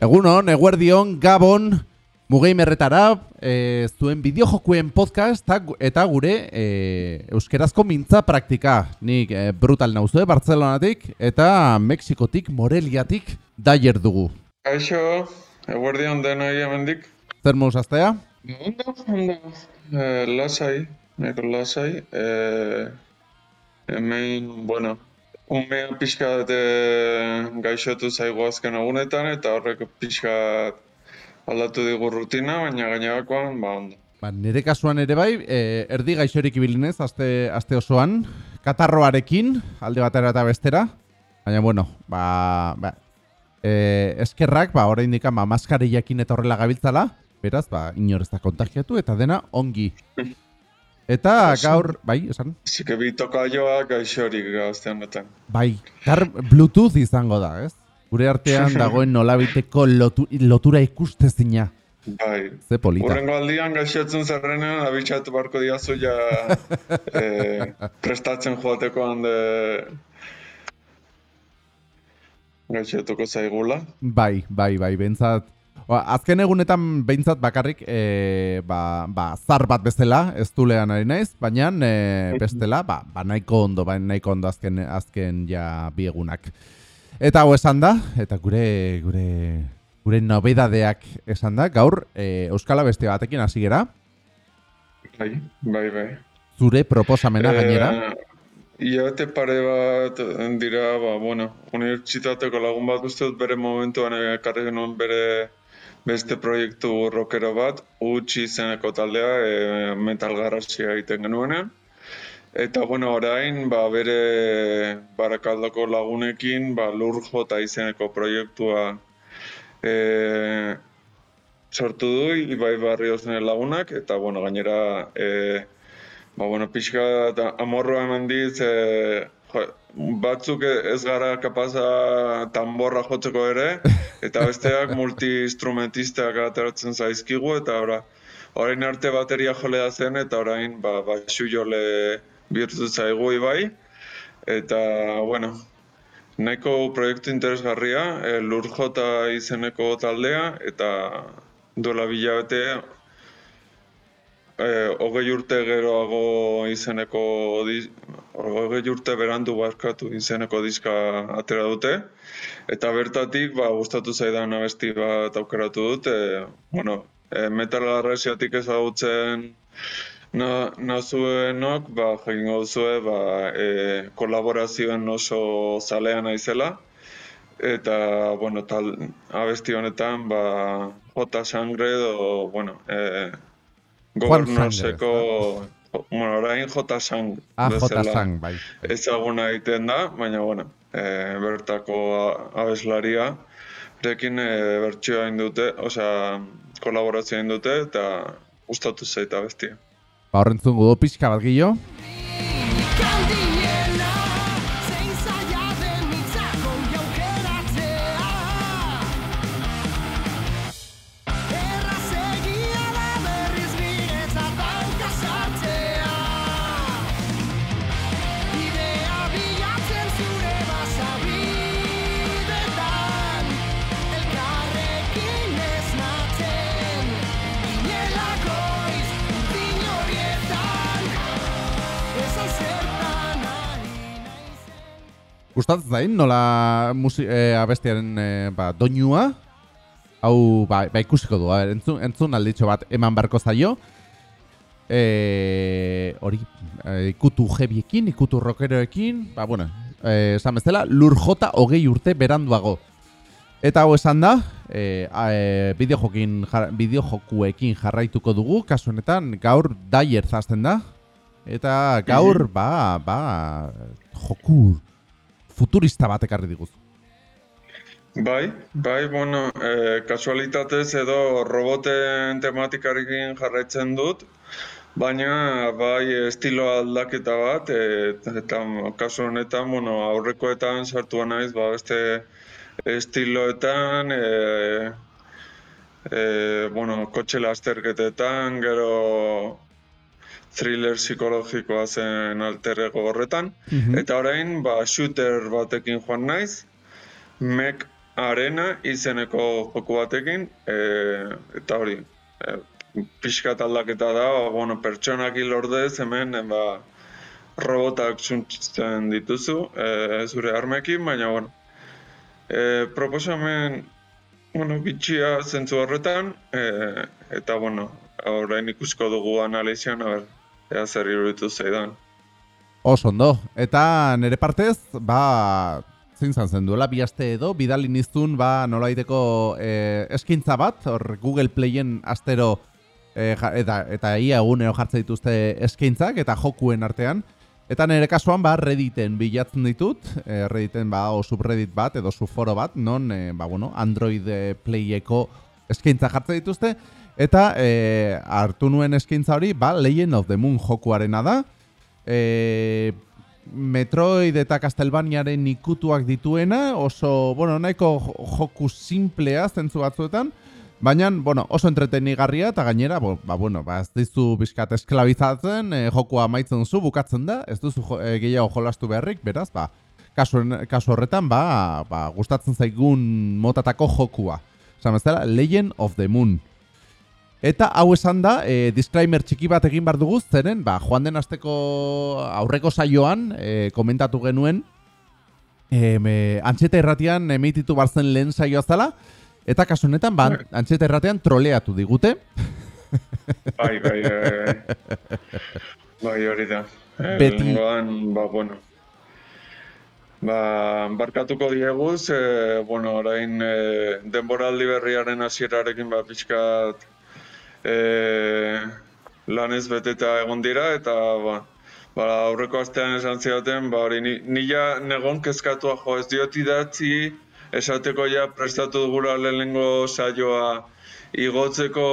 Egunon, eguerdion, gabon, mugeimerretara, e, zuen bideojokuen podcast ta- eta gure e, euskerazko mintza praktika. Nik e, brutal nauzue, Bartzelonatik eta Mexikotik, Moreliatik daier dugu. Kaixo, eguerdion denoi hemendik. Zer moduz aztea? Ondo, ondo. Eh, lasai, nahiko lasai. Eh, hemen, bueno, umea pixka bat eh, gaixotu zaigu azken egunetan, eta horrek pixka bat aldatu digu rutina, baina gainerakoan, ba, ondo. Ba, nire kasuan ere bai, e, erdi gaixorik ibilinez, aste, aste osoan, katarroarekin, alde batera eta bestera, baina bueno, ba, ba e, eskerrak, ba, orain dikan, ba, maskariakin eta horrela gabiltzala, beraz, ba, inor ez da kontagiatu, eta dena ongi. Eta gaur, bai, esan? Zike bi tokaioa gaixorik gazte honetan. Bai, gaur Bluetooth izango da, ez? Gure artean dagoen nolabiteko lotu, lotura ikustezina. Bai. Ze polita. Urrengo aldian gaixotzen zerrenean, abitxatu barko diazu ja eh, prestatzen joateko hande gaixotuko zaigula. Bai, bai, bai, behintzat. Ba, azken egunetan behintzat bakarrik e, ba, ba, zar bat bezala, ez dulean ari naiz, baina e, bestela, ba, ba nahiko ondo, ba, nahiko ondo azken, azken ja bi egunak. Eta hau esan da, eta gure, gure, gure nobedadeak esan da, gaur e, Euskala beste batekin hasi gera, Bai, bai, bai. zure proposamena gainera. Eh, Iabete pare bat dira, ba, bueno, unibertsitateko lagun bat uste dut bere momentuan ekarri genuen bere beste proiektu rockero bat, utzi izeneko taldea, e, metal garrasia egiten genuenean. Eta, bueno, orain, ba, bere barakaldoko lagunekin, ba, lur jota izeneko proiektua e, sortu du, Ibai Barriosne lagunak, eta, bueno, gainera, e, ba, bueno, pixka amorroa eman dit, e, jo, batzuk ez gara kapaza tamborra jotzeko ere, eta besteak multi-instrumentistak ateratzen zaizkigu, eta ora, orain arte bateria jolea zen, eta orain ba, baxu jole bihurtu zaigu ibai, eta, bueno, nahiko proiektu interesgarria, e, Lurjota izeneko taldea, eta duela bilabete eh, hogei urte geroago izeneko hogei urte berandu barkatu izeneko diska atera dute. Eta bertatik ba gustatu zaidan abesti bat aukeratu dut e, bueno e, metal garrasiatik ezagutzen na, nazuenok ba jakingo duzue ba e, kolaborazioen oso zalea naizela. Eta bueno tal abesti honetan ba J. Sangre edo bueno eh Juan Gobernoseko bueno, orain J Sang Ah, J. Sang, bai. ezaguna egiten da, baina bueno, e, bertako a- abeslaria rekin e, bertsioa egin dute, osea, kolaborazioa egin dute eta gustatu zait abestia. Ba, horrentzun gudu pixka bat gillo. Gustatzen zain, nola musi, e, abestiaren e, ba, doinua, hau ba, ba ikusiko du, a ber, entzun, entzun alditxo bat eman barko zaio, e, hori e, ikutu jebiekin, ikutu rockeroekin, ba, bueno, esan bezala, lur jota hogei urte beranduago. Eta hau esan da, e, e, bideojokin, jar, bideojokuekin jarraituko dugu, kasu honetan gaur daier zazten da, eta gaur, ba, ba, joku futurista bat ekarri diguz. Bai, bai, bueno, e, kasualitatez edo roboten tematikarekin jarraitzen dut, baina bai estilo aldaketa bat, e, eta kasu honetan, bueno, aurrekoetan sartua naiz, ba, beste estiloetan, e, e, bueno, kotxe lasterketetan, gero thriller psikologikoa zen alter ego horretan. Mhm. Eta orain, ba, shooter batekin joan naiz, Mek arena izeneko joku batekin, e, eta hori, e, pixkat aldaketa da, ba, bueno, pertsonak ordez hemen, ba, robotak suntzen dituzu, e, zure armekin, baina, bueno, e, proposamen, bueno, bitxia zentzu horretan, e, eta, bueno, orain ikusko dugu analizian, a ber, ea zer iruditu zaidan. Oso ondo. Eta nire partez, ba, zein zan zen duela, bi edo, bidali niztun, ba, nolaiteko e, eskintza bat, hor Google Playen astero, e, eta, eta ia egunero jartzen dituzte eskaintzak, eta jokuen artean. Eta nire kasuan, ba, Redditen bilatzen ditut, e, Redditen, ba, o subreddit bat, edo subforo bat, non, e, ba, bueno, Android Playeko eskaintza jartzen dituzte, eta e, hartu nuen eskaintza hori, ba, Legend of the Moon jokuarena da, e, Metroid eta Castlevaniaren ikutuak dituena, oso, bueno, nahiko jo- joku simplea zentzu batzuetan, baina, bueno, oso entretenigarria eta gainera, bo, ba, bueno, ba, ez dizu bizkat esklabizatzen, e, jokua amaitzen zu, bukatzen da, ez duzu jo, e, gehiago jolastu beharrik, beraz, ba, kasu, kasu horretan, ba, ba, gustatzen zaigun motatako jokua. Esan bezala, Legend of the Moon. Eta hau esan da, e, disclaimer txiki bat egin bar dugu, zeren, ba, joan den asteko aurreko saioan, e, komentatu genuen, e, me, antxeta erratian emititu barzen lehen saioa zela, eta kasu honetan, ba, antxeta erratean troleatu digute. Bai, bai, bai, bai hori da. Beti. Lehengoan, ba, bueno. Ba, barkatuko diegu, ze, bueno, orain e, denboraldi berriaren hasierarekin ba, pixkat e, lanez beteta egon dira, eta ba, ba, aurreko astean esan zioten, ba, hori, ni, nila negon kezkatua jo, ez diot idatzi, esateko ja prestatu dugula lehenengo saioa igotzeko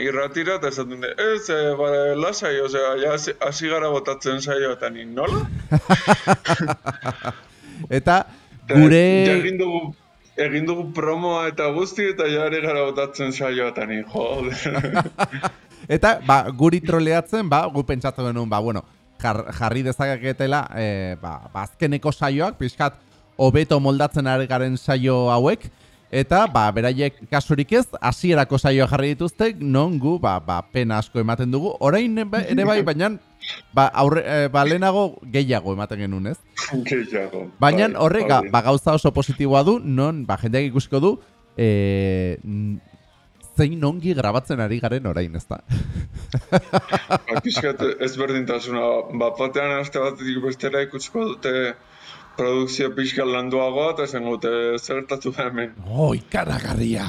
irratira, eta esaten de, ez, e, ba, lasai, osea, ja hasi- gara botatzen saioa, eta ni nola? Eta Ja gure... egin dugu, egin dugu promoa eta guzti, eta ja gara botatzen saioa, eta ni, joder. Eta, ba, guri troleatzen, ba, gu pentsatu genuen, ba, bueno, jar, jarri dezaketela, e, ba, ba, azkeneko saioak, pixkat, hobeto moldatzen ari garen saio hauek, eta, ba, beraiek kasurik ez, hasierako saioa jarri dituzte, non gu, ba, ba, pena asko ematen dugu, orain ere bai, baina, ba, aurre, e, ba, lehenago gehiago ematen genuen, ez? Gehiago. Baina Bai, horrek ga- hori. ba, gauza oso positiboa du, non ba, jendeak ikusiko du e, zein ongi grabatzen ari garen orain, ezta? Ba, pixkat ezberdintasuna, bat batean aste batetik bestera ikutsiko dute produkzio pixkat landuagoa, eta esan dute zertatu da hemen. Oh, ikaragarria!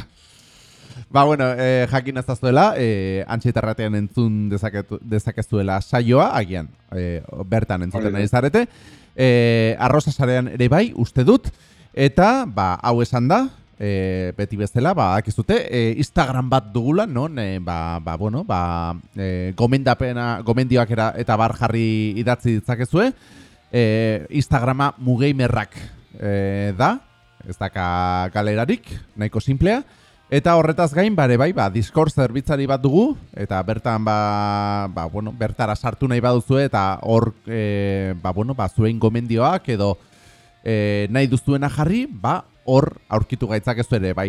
Ba, bueno, eh, jakin ezazuela, eh, antxetarratean entzun dezaketu, dezakezuela saioa, agian, eh, bertan entzuten nahi zarete. Eh, arroza sarean ere bai, uste dut, eta, ba, hau esan da, e, beti bezala, ba, akizute, e, Instagram bat dugula, non, e, ba, ba, bueno, ba, e, gomendapena, gomendioak era, eta bar jarri idatzi ditzakezue, e, Instagrama mugeimerrak e, da, ez daka galerarik, nahiko simplea, Eta horretaz gain, bare bai, ba, Discord zerbitzari bat dugu, eta bertan, ba, ba, bueno, bertara sartu nahi baduzue, eta hor, e, ba, bueno, ba, zuen gomendioak, edo e, nahi duzuena jarri, ba, hor aurkitu gaitzakezu ere, bai.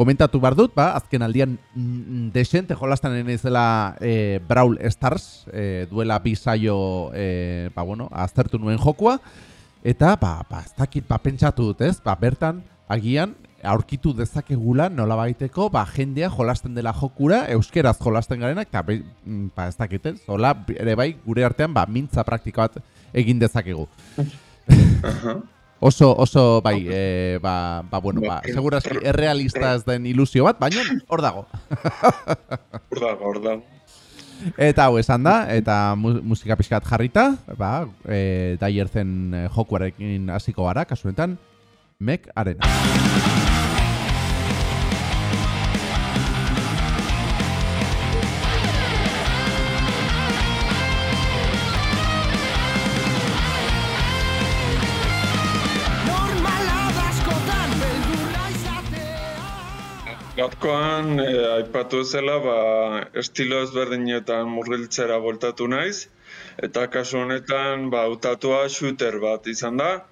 Komentatu bar dut, ba, azken aldian mm, desente jolasten naizela e, Brawl Stars, e, duela bi saio, e, ba, bueno, aztertu nuen jokua, eta, ba, ba, ez dakit, ba, pentsatu dut, ez, ba, bertan, agian, aurkitu dezakegula nola baiteko, ba, jendea jolasten dela jokura, euskeraz jolasten garenak, eta mm, ba, ez dakiten, zola, ere bai, gure artean, ba, mintza praktika bat egin dezakegu. Oso, oso, bai, e, ba, ba, bueno, ba, segurazki errealista ez den ilusio bat, baina hor dago. Hor dago, hor dago. Eta hau esan da, eta mu musika pixkat jarrita, ba, e, daierzen e, jokuarekin hasiko gara, kasuetan, Mek Arena. Gaurkoan, eh, aipatu zela, ba, estilo ezberdinetan murgiltzera voltatu naiz, eta kasu honetan, ba, hautatua shooter bat izan da,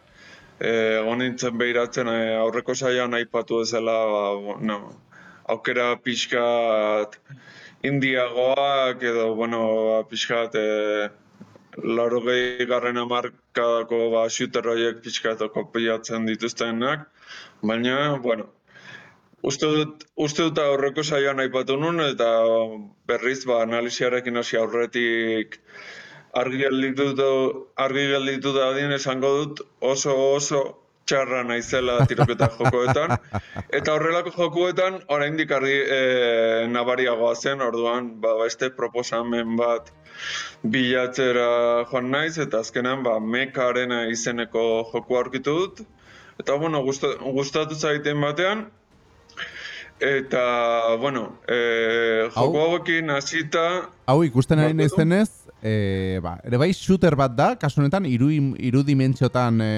e, egon nintzen behiratzen e, aurreko saioan aipatu ezela, ba, bueno, aukera pixkat indiagoak edo, bueno, ba, pixkat e, laurogei garren amarkadako ba, shooter horiek pixkat kopiatzen dituztenak, baina, bueno, Uste dut, uste dut aurreko saioan aipatu nun eta berriz ba, analiziarekin hasi aurretik argi gelditu, argi gelditu da adin esango dut oso oso txarra naizela tiroketa jokoetan. Eta horrelako jokoetan oraindik argi e, nabariagoa zen, orduan ba, beste proposamen bat bilatzera joan naiz, eta azkenan ba, mekarena izeneko joku aurkitu dut. Eta bueno, gustatu zaiten batean, Eta, bueno, e, joko hauekin hasita... Hau ikusten ari naizenez, e, ba, ere bai shooter bat da, kasu honetan, iru, iru dimentsiotan e,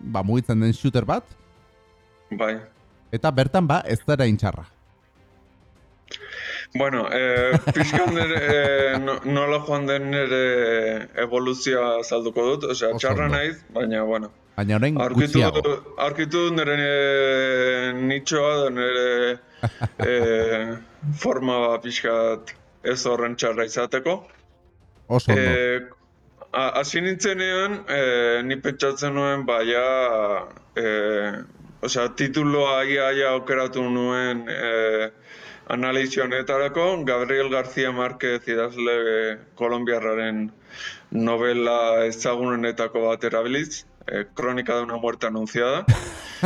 ba, mugitzen den shooter bat. Bai. Eta bertan ba, ez dara intxarra. Bueno, eh, pixkan nire, eh, nola joan den nire evoluzioa salduko dut, osea, txarra naiz, baina, bueno, Baina orain gutxiago. Arkitu nire nitxoa da nire e, forma pixkat ez horren txarra izateko. Oso ondo. E, Asi nintzenean, e, ni pentsatzen nuen baia, e, osea, tituloa ia ia aukeratu nuen e, analizionetarako, Gabriel García Márquez idazle kolombiarraren novela ezagunenetako bat erabiliz eh, kronika de una muerte anunciada.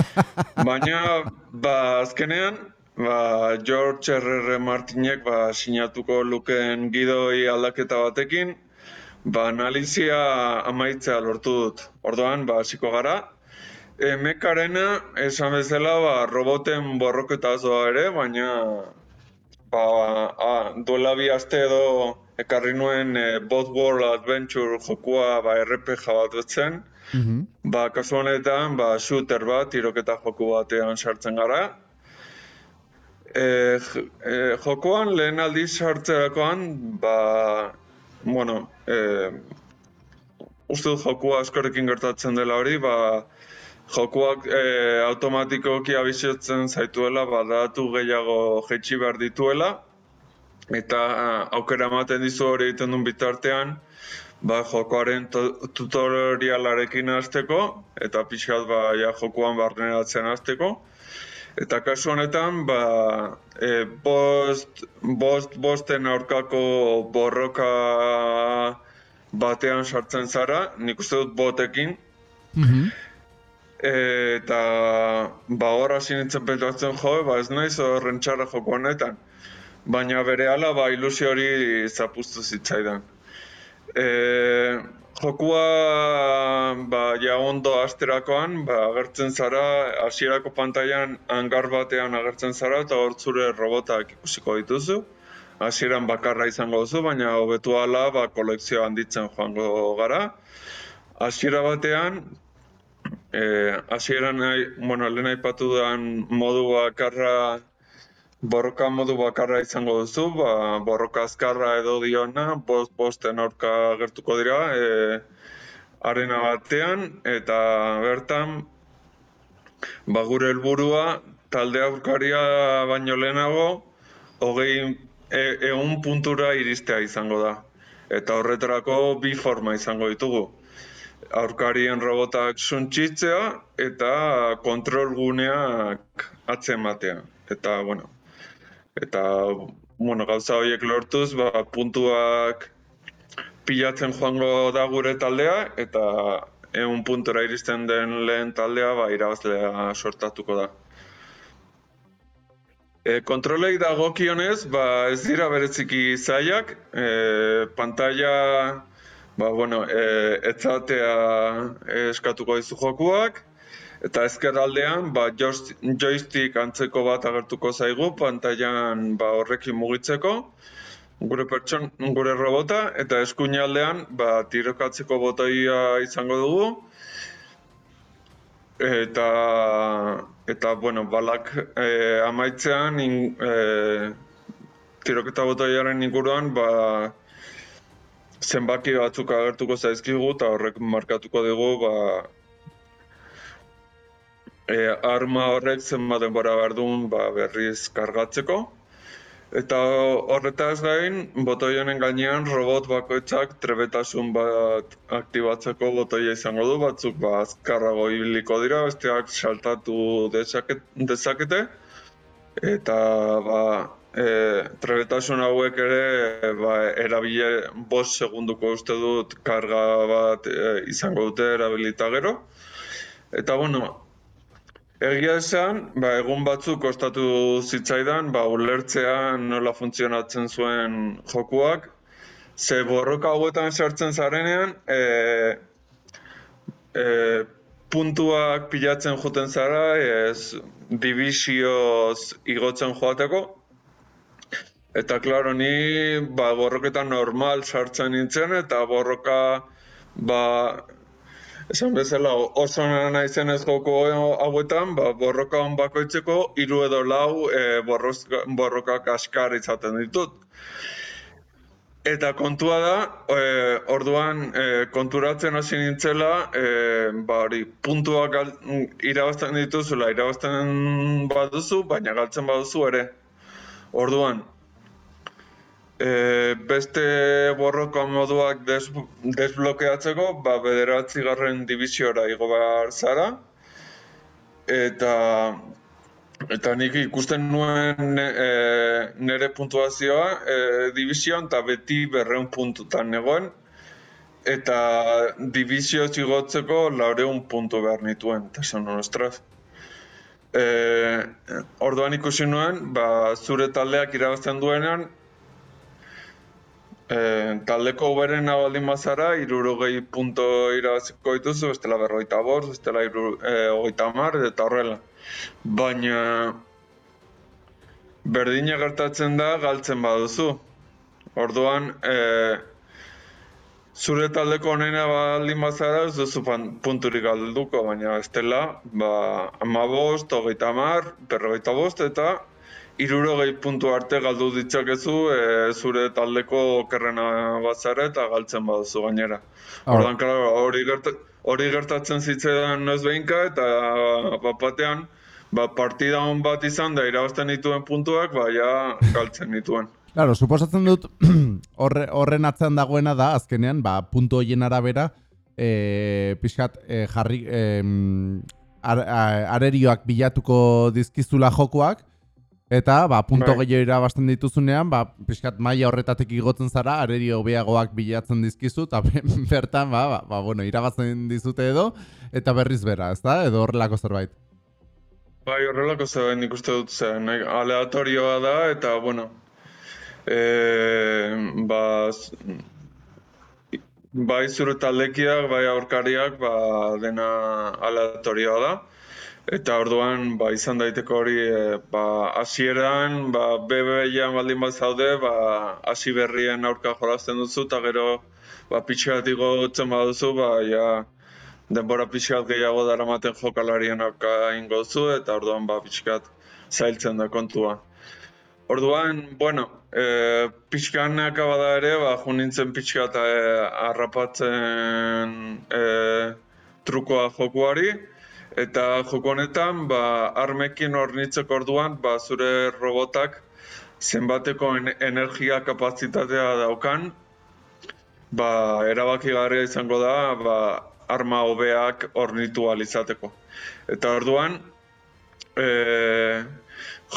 Baina, ba, azkenean, ba, George R.R. Martinek ba, sinatuko lukeen gidoi aldaketa batekin, ba, analizia amaitzea lortu dut. Orduan, ba, hasiko gara. E, mekarena, esan bezala, ba, roboten borroketa zoa ere, baina ba, a, duela bi aste edo ekarri nuen e, Both World Adventure jokua ba, RPG bat -hmm. Ba, kasu honetan, ba, shooter bat, tiroketa joku batean sartzen gara. E, e, jokoan lehen aldiz sartzerakoan, ba, bueno, e, uste dut jokua askorekin gertatzen dela hori, ba, jokuak e, automatikoki abizotzen zaituela, ba, datu gehiago jetxi behar dituela, eta aukera ematen dizu hori egiten duen bitartean, ba, jokoaren tutorialarekin hasteko eta pixat ba, ja, jokoan barneratzen hasteko. Eta kasu honetan, ba, e, bost, bost, bosten aurkako borroka batean sartzen zara, nik uste dut botekin. Mm eta ba, hor hasi nintzen petatzen jo, ba, ez naiz horren txarra joko honetan. Baina bere ala, ba, ilusio hori zapuztu zitzaidan. E, jokua ba, ja ondo asterakoan, ba, agertzen zara, hasierako pantailan hangar batean agertzen zara, eta hor zure robotak ikusiko dituzu. Hasieran bakarra izango duzu, baina hobetu ala ba, kolekzio handitzen joango gara. Hasiera batean, e, hasieran bueno, lehen aipatu modu bakarra borroka modu bakarra izango duzu, ba, borroka azkarra edo diona, bost bosten aurka gertuko dira, e, arena batean, eta bertan, ba, gure helburua talde aurkaria baino lehenago, hogei e, egun puntura iristea izango da. Eta horretarako bi forma izango ditugu. Aurkarien robotak suntxitzea eta kontrol guneak atzematea. Eta, bueno, eta bueno, gauza horiek lortuz, ba, puntuak pilatzen joango da gure taldea, eta egun puntura iristen den lehen taldea, ba, irabazlea sortatuko da. E, kontrolei dagokionez, ba, ez dira bereziki zaiak, e, pantalla, ba, bueno, e, etzatea eskatuko dizu jokuak, Eta ezker aldean, ba, joystick antzeko bat agertuko zaigu, pantailan ba, horrekin mugitzeko, gure pertson, gure robota, eta eskuin aldean, ba, tirokatzeko botoia izango dugu, eta, eta bueno, balak e, amaitzean, in, e, tiroketa botoiaren inguruan, ba, zenbaki batzuk agertuko zaizkigu, eta horrek markatuko dugu, ba, e, arma horrek zenbat denbora behar duen ba, berriz kargatzeko. Eta horretaz gain, botoi honen gainean robot bakoitzak trebetasun bat aktibatzeko botoia izango du, batzuk ba, azkarrago ibiliko dira, besteak saltatu dezaket, dezakete, eta ba, e, trebetasun hauek ere ba, erabile bost segunduko uste dut karga bat e, izango dute erabilita gero. Eta bueno, Egia esan, ba, egun batzuk kostatu zitzaidan, ba, ulertzea nola funtzionatzen zuen jokuak, ze borroka hauetan sartzen zarenean, e, e, puntuak pilatzen joten zara, ez divisioz igotzen joateko, Eta, klaro, ni ba, borroketan normal sartzen nintzen, eta borroka ba, Esan bezala, oso naizen ez joko hauetan, ba, borroka hon bakoitzeko, hiru edo lau e, borrozka, borrokak askar izaten ditut. Eta kontua da, e, orduan e, konturatzen hasi nintzela, e, ba, hori, puntuak irabazten dituzula, irabazten baduzu, baina galtzen baduzu ere. Orduan, E, beste borroka moduak des, desblokeatzeko, ba, bederatzi garren diviziora igo behar zara. Eta, eta nik ikusten nuen e, nire puntuazioa e, divizioan, eta beti berreun puntutan negoen. Eta divizio zigotzeko laureun puntu behar nituen, eta esan ostraz. E, orduan ikusi nuen, ba, zure taldeak irabazten duenean, E, taldeko uberen baldin bazara, irurogei punto irabaziko dituzu, bestela berroita borz, bestela iru, e, ogeita mar, eta horrela. Baina berdina gertatzen da galtzen baduzu. Orduan, e, zure taldeko onena baldin bazara, ez duzu punturik galduko, baina bestela, ba, ama bost, ogeita mar, berrogeita bost, eta irurogei puntu arte galdu ditzakezu e, zure taldeko okerrena batzara eta galtzen baduzu gainera. Ordan hori hori gertatzen zitzaidan noiz behinka eta bapatean ba, partida hon bat izan da irabazten dituen puntuak, ba, ja, galtzen dituen. Claro, suposatzen dut horre, horren atzean dagoena da, azkenean, ba, puntu hoien arabera, e, pixkat, e, jarri, e, ar, arerioak bilatuko dizkizula jokoak, Eta, ba, punto bai. gehiago irabazten dituzunean, ba, pixkat maila horretatik igotzen zara, areri hobeagoak bilatzen dizkizu, eta bertan, ba, ba, ba, bueno, irabazten dizute edo, eta berriz bera, ez da? Edo horrelako zerbait. Bai, horrelako zerbait nik uste dut zen, aleatorioa da, eta, bueno, e, ba, bai zure taldekiak, bai aurkariak, ba, dena aleatorioa da. Eta orduan, ba, izan daiteko hori, e, ba, hasieran, ba, BB-ian baldin bat zaude, ba, hasi berrien aurka jolazten duzu, eta gero, ba, pixkat igotzen baduzu, ba, ja, denbora pixkat gehiago daramaten jokalarien aurka ingo zu, eta orduan, ba, pixkat zailtzen da kontua. Orduan, bueno, e, pixkanak abada ere, ba, jo nintzen pixkat e, arrapatzen e, trukoa jokuari, Eta joko honetan, ba, armekin hornitzeko orduan, ba, zure robotak zenbateko energia kapazitatea daukan, ba, erabaki izango da, ba, arma hobeak hornitu alizateko. Eta orduan, e,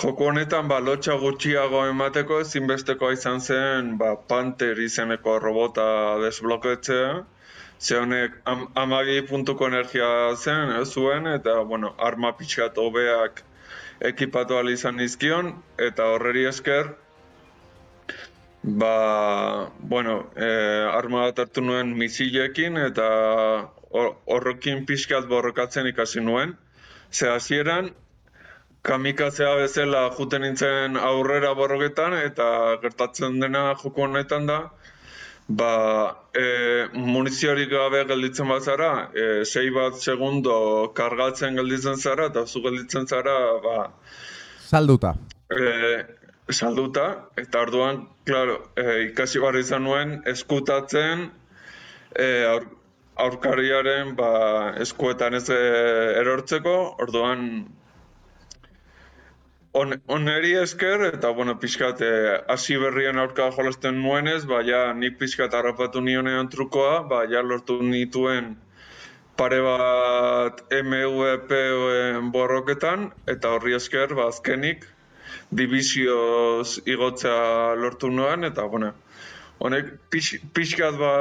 joko honetan, ba, lotxa gutxiago emateko ezinbesteko izan zen, ba, Panther izeneko robota desbloketzea, Ze honek am, amagi puntuko energia zen, ez zuen, eta, bueno, arma pixkat hobeak ekipatu izan nizkion, eta horreri esker, ba, bueno, e, arma bat hartu nuen misilekin, eta horrekin pixkat borrokatzen ikasi nuen. Ze hasieran kamikazea bezala juten nintzen aurrera borroketan, eta gertatzen dena joko honetan da, Ba, e, muniziorik gabe gelditzen bat zara, e, sei bat segundo kargatzen gelditzen zara, eta zu gelditzen zara, ba... Salduta. E, salduta, eta orduan, klaro, e, ikasi barri izan nuen, eskutatzen, e, aurkariaren ba, eskuetan ez eh, erortzeko, orduan on, oneri esker, eta bueno, pixkat, eh, hasi berrien aurka jolasten nuenez, ba, ja, nik pixkat harrapatu nionean trukoa, ba, ja lortu nituen pare bat MVP-en borroketan, eta horri esker, ba, azkenik, divisioz igotzea lortu nuen, eta, bueno, honek pix, pixkat ba,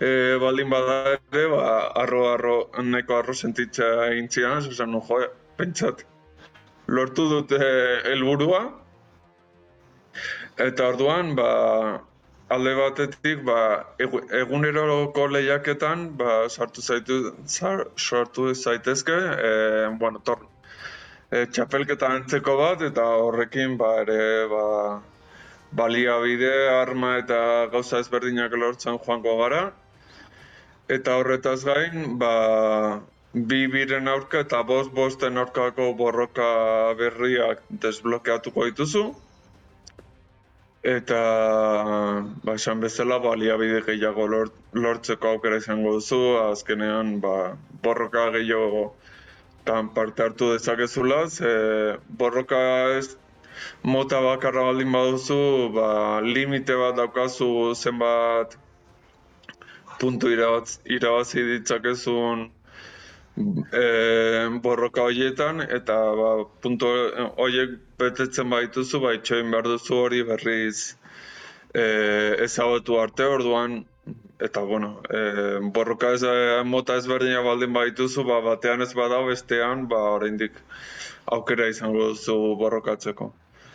e, baldin bada ere, ba, arro, arro, nahiko arro sentitzea egin zidan, esan nu, jo, pentsat, lortu dute helburua, eta orduan, ba, alde batetik, ba, egu- eguneroko lehiaketan, ba, sartu zaitu, zar, sortu zaitezke, e, bueno, tor, e, txapelketa antzeko bat, eta horrekin, ba, ere, ba, baliabide, arma eta gauza ezberdinak lortzen joango gara. Eta horretaz gain, ba, bi biren aurka eta bost bosten aurkako borroka berriak desblokeatuko dituzu. Eta, ba, esan bezala, baliabide gehiago lort, lortzeko aukera izango duzu, azkenean, ba, borroka gehiago tan parte hartu dezakezula, ze borroka ez mota bakarra baldin baduzu, ba, limite bat daukazu zenbat puntu irabaz, irabazi ditzakezun e, borroka horietan, eta ba, puntu horiek betetzen baituzu, ba, itxoin behar duzu hori berriz e, ezagutu arte, orduan, eta bueno, e, borroka ez, mota ezberdina baldin baituzu, ba, batean ez badau, bestean, ba, oraindik aukera izango duzu borrokatzeko.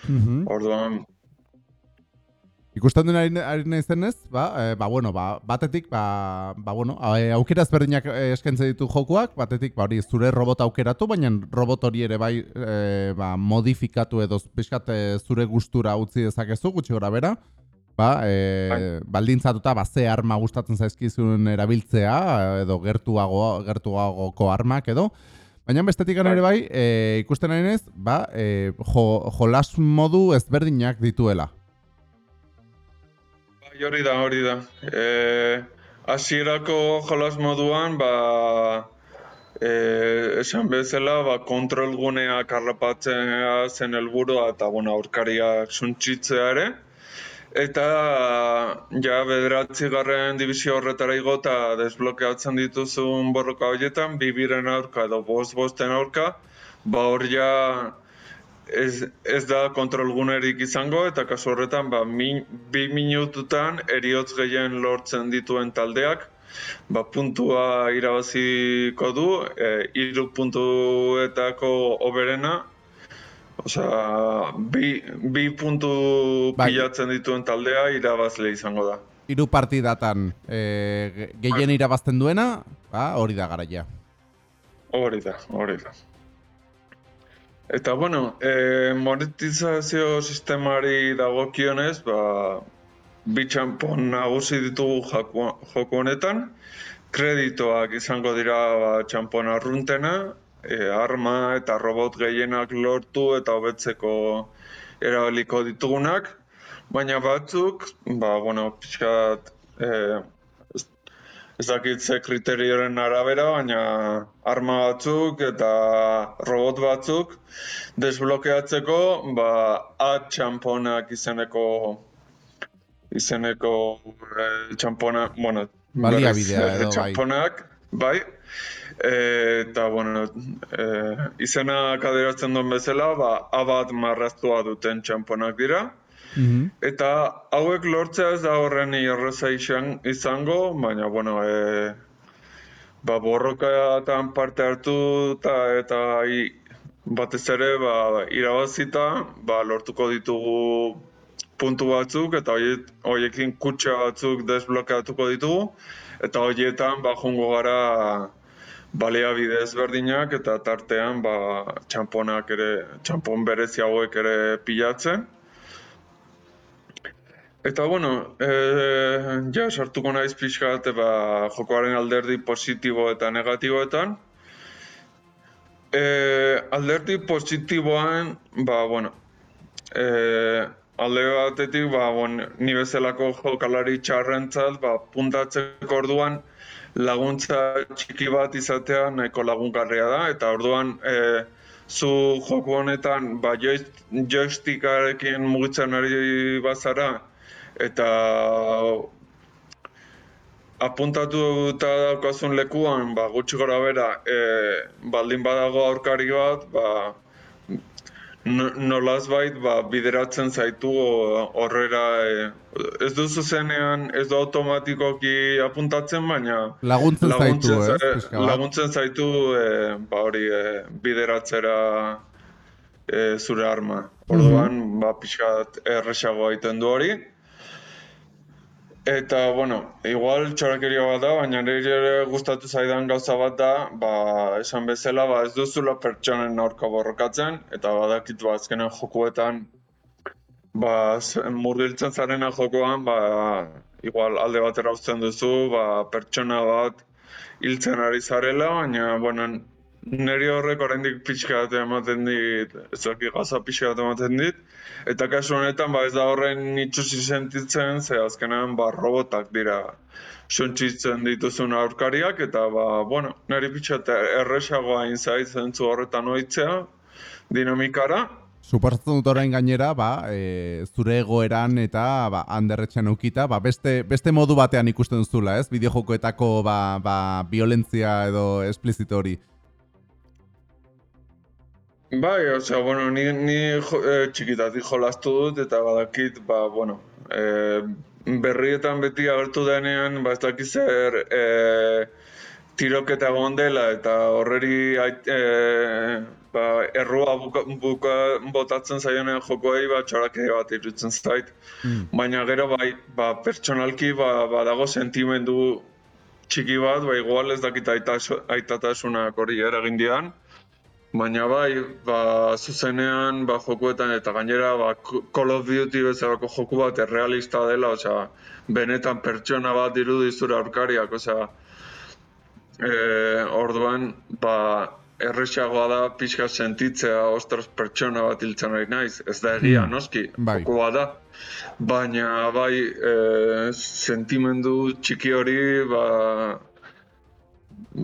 Mhm. Orduan, Ikusten duen ari, ari naizenez, ba, e, ba, bueno, ba, batetik, ba, ba, bueno, e, aukera ezberdinak e, eskaintze ditu jokuak, batetik, ba, hori zure robot aukeratu, baina robot hori ere bai, e, ba, modifikatu edo pixkat e, zure gustura utzi dezakezu, gutxi gora bera, ba, e, baldintzatuta, ba, ze arma gustatzen zaizkizun erabiltzea, edo gertuago, gertuagoko armak edo, Baina bestetik ere bai, e, ikusten ari naiz, ba, e, jo, jolas modu ezberdinak dituela. Hori da, hori da. E, hasierako jolas moduan, ba, e, esan bezala, ba, kontrol guneak harrapatzea zen helburua eta, bueno, aurkariak suntsitzea ere. Eta ja bederatzi garren dibizio horretara igota desblokeatzen dituzun borroka horietan, bibiren aurka edo bost bosten aurka, ba hor ja ez, ez da kontrolgunerik izango eta kasu horretan ba, min, bi minututan eriotz gehien lortzen dituen taldeak ba, puntua irabaziko du, e, iru puntuetako oberena, Osea, bi, bi puntu Bai. pilatzen dituen taldea irabazle izango da. Hiru partidatan e, ge- gehien irabazten duena, ba, hori da garaia. Hori da, hori da. Eta, bueno, e, monetizazio sistemari dagokionez, ba, bi txampon nagusi ditugu joko honetan. Kreditoak izango dira ba, txampon arruntena, e, arma eta robot gehienak lortu eta hobetzeko erabiliko ditugunak. Baina batzuk, ba, bueno, pixkat, e, ez dakit ze kriterioren arabera, baina arma batzuk eta robot batzuk desblokeatzeko ba, A txamponak izeneko izeneko eh, txampona, bueno, Baliabidea berez, eh, edo, bai. txamponak, bai, Eh, eta, bueno, eh, izenak adierazten duen bezala, ba, A bat marraztua duten txamponak dira, Mhm. Eta hauek lortzea ez da horren erreza izan, izango, baina, bueno, e, ba, borrokatan parte hartu eta, eta i, batez ere ba, irabazita ba, lortuko ditugu puntu batzuk eta horiek, horiekin kutxa batzuk desblokeatuko ditugu eta horietan ba, jungo gara baliabide ezberdinak eta tartean ba, txamponak ere, txampon berezi hauek ere pilatzen. Eta bueno, e, ja sartuko naiz pixka bat ba, jokoaren alderdi positibo eta negatiboetan. E, alderdi positiboan, ba, bueno, e, alde batetik, ba, bon, ni bezalako jokalari txarrentzat, ba, puntatzeko orduan, laguntza txiki bat izatea nahiko lagungarria da, eta orduan e, zu joku honetan ba, joyst- joystickarekin mugitzen ari bazara, eta apuntatu eta daukazun lekuan, ba, gutxi gora bera, e, baldin badago aurkari bat, ba, no- nolaz bait, ba, bideratzen zaitu horrera, e, ez duzu zenean, ez du automatikoki apuntatzen, baina Laguntzen zaitu, ez? za- pixka bat. laguntzen zaitu e, ba, hori, e, bideratzera e, zure arma. Orduan, ba, pixka bat erresago egiten du hori. Eta, bueno, igual txorakeria bat da, baina nire ere gustatu zaidan gauza bat da, ba, esan bezala, ba, ez duzula pertsonen aurka borrokatzen, eta badakit, ba, azkenen jokuetan, ba, murgiltzen zarena jokoan, ba, igual alde batera uzten duzu, ba, pertsona bat hiltzen ari zarela, baina, bueno, niri horrek oraindik pixka bat ematen dit, ez dakit gaza pixka bat ematen dit, eta kasu honetan, ba, ez da horren itxusi sentitzen, ze azkenean, ba, robotak dira suntsitzen dituzun aurkariak, eta, ba, bueno, niri pixka bat erresagoa inzait zentzu horretan oitzea, dinamikara, Suposatzen dut orain gainera, ba, e, zure egoeran eta ba, handerretxean eukita, ba, beste, beste modu batean ikusten duzula, ez? Bideojokoetako ba, ba, violentzia edo esplizito hori. Bai, osea, bueno, ni, ni jo, e, txikitatik jolastu dut eta badakit, ba, bueno, e, berrietan beti agertu denean, ba, ez dakit zer e, tiroketa egon dela eta horreri ait, e, ba, errua buka, buka, botatzen zaionean jokoei, ba, txorakide bat iruditzen zait. Baina gero, bai, ba, pertsonalki, ba, badago sentimendu txiki bat, ba, igual ez dakit aitasu- aitatasunak hori eragin dian, Baina bai, ba, zuzenean, ba, jokuetan eta gainera, ba, Call of Duty bezalako joku bat errealista dela, osea, benetan pertsona bat dirudi zure aurkariak, osea, e, orduan, ba, erresagoa da pixka sentitzea, ostras, pertsona bat hiltzen ari naiz, ez da egia, Hmm, noski, bai. joku bat da. Baina, bai, e, sentimendu txiki hori, ba,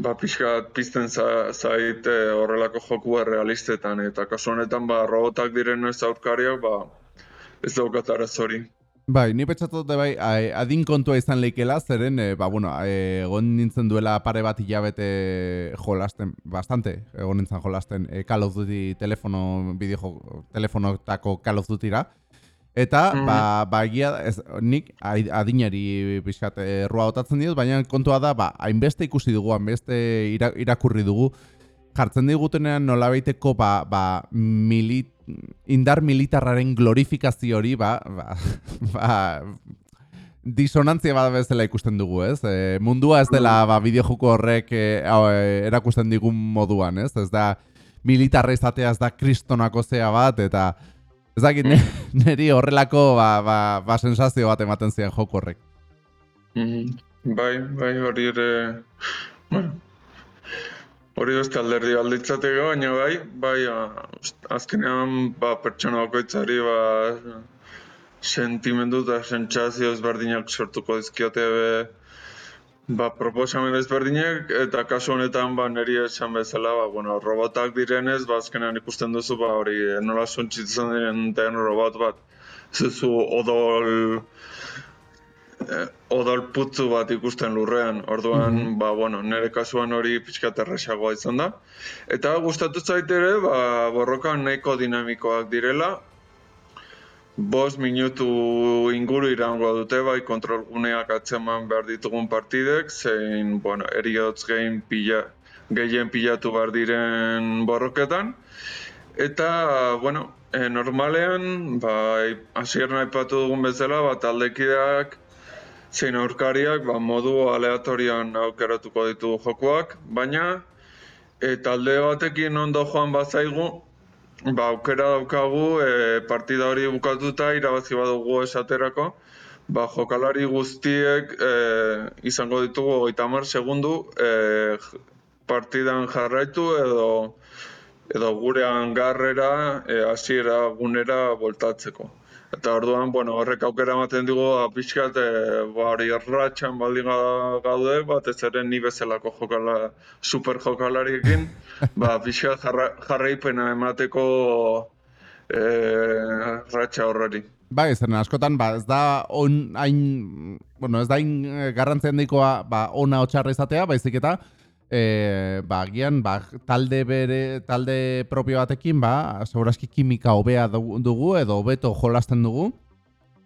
ba, pixka pizten za, zait eh, horrelako joku errealistetan, eta kasu honetan, ba, robotak diren ez aurkariak, ba, ez daukat arazori. Bai, ni pentsatu dute bai, adin kontua izan leikela, zeren, e, ba, bueno, e, egon nintzen duela pare bat hilabete jolasten, bastante, egon nintzen jolasten e, Call of Duty telefono, bideo, telefonotako Call of Dutyra, Eta, Mhm. ba, ba egia, ez, nik adinari pixkat errua botatzen diot, baina kontua da, ba, hainbeste ikusi dugu, hainbeste ira, irakurri dugu, jartzen digutenean nolabaiteko, ba, ba, milit, indar militarraren glorifikazio hori, ba, ba, ba, disonantzia bat bezala ikusten dugu, ez? E, mundua ez dela ba, bideojoko horrek e, erakusten digun moduan, ez? Ez da militarra izatea ez da kristonako zea bat, eta ez dakit ne- niri horrelako ba, ba, ba sensazio bat ematen zian joko horrek. Mhm. Bai, bai, hori ere, bueno, hori beste alderdi alditzateko, baina bai, bai, azkenean, ba, pertsona bakoitzari, ba, sentimendu eta sentsazio ezberdinak sortuko dizkiote be, ba, proposamen ezberdinak, eta kasu honetan, ba, niri esan bezala, ba, bueno, robotak direnez, ba, azkenean ikusten duzu, ba, hori, nola suntsitzen diren den robot bat, zuzu odol, eh, odol putzu bat ikusten lurrean. Orduan, ba, bueno, nire kasuan hori pixkat erresagoa izan da. Eta gustatu zait ere, ba, borroka nahiko dinamikoak direla. Bost minutu inguru irango dute, bai, kontrolguneak atzeman behar ditugun partidek, zein, bueno, eriotz gehien pila, gehien pilatu behar diren borroketan. Eta, bueno, e, normalean, ba, hasieran aipatu dugun bezala, ba, taldekideak zein aurkariak ba, modu aleatorian aukeratuko ditu jokoak, baina e, talde batekin ondo joan bazaigu, ba, aukera daukagu e, partida hori bukatuta irabazi badugu esaterako, ba, jokalari guztiek e, izango ditugu 30 segundu e, partidan jarraitu edo edo gure hangarrera e, hasiera gunera voltatzeko. Eta orduan, bueno, horrek aukera ematen digu, ba, pixkat, e, ba, hori erratxan baldin ga- gaude, batez ere ni bezalako jokala, super jokalariekin, ba, pixkat jarra, jarraipena emateko e, ratxa horreri. Bai, zeren askotan, ba, ez da on, hain, bueno, ez da hain eh, garrantzi handikoa, ba, ona otxarra izatea, baizik eta, e, ba, agian, ba, talde bere, talde propio batekin, ba, segurazki kimika hobea dugu, edo hobeto jolasten dugu.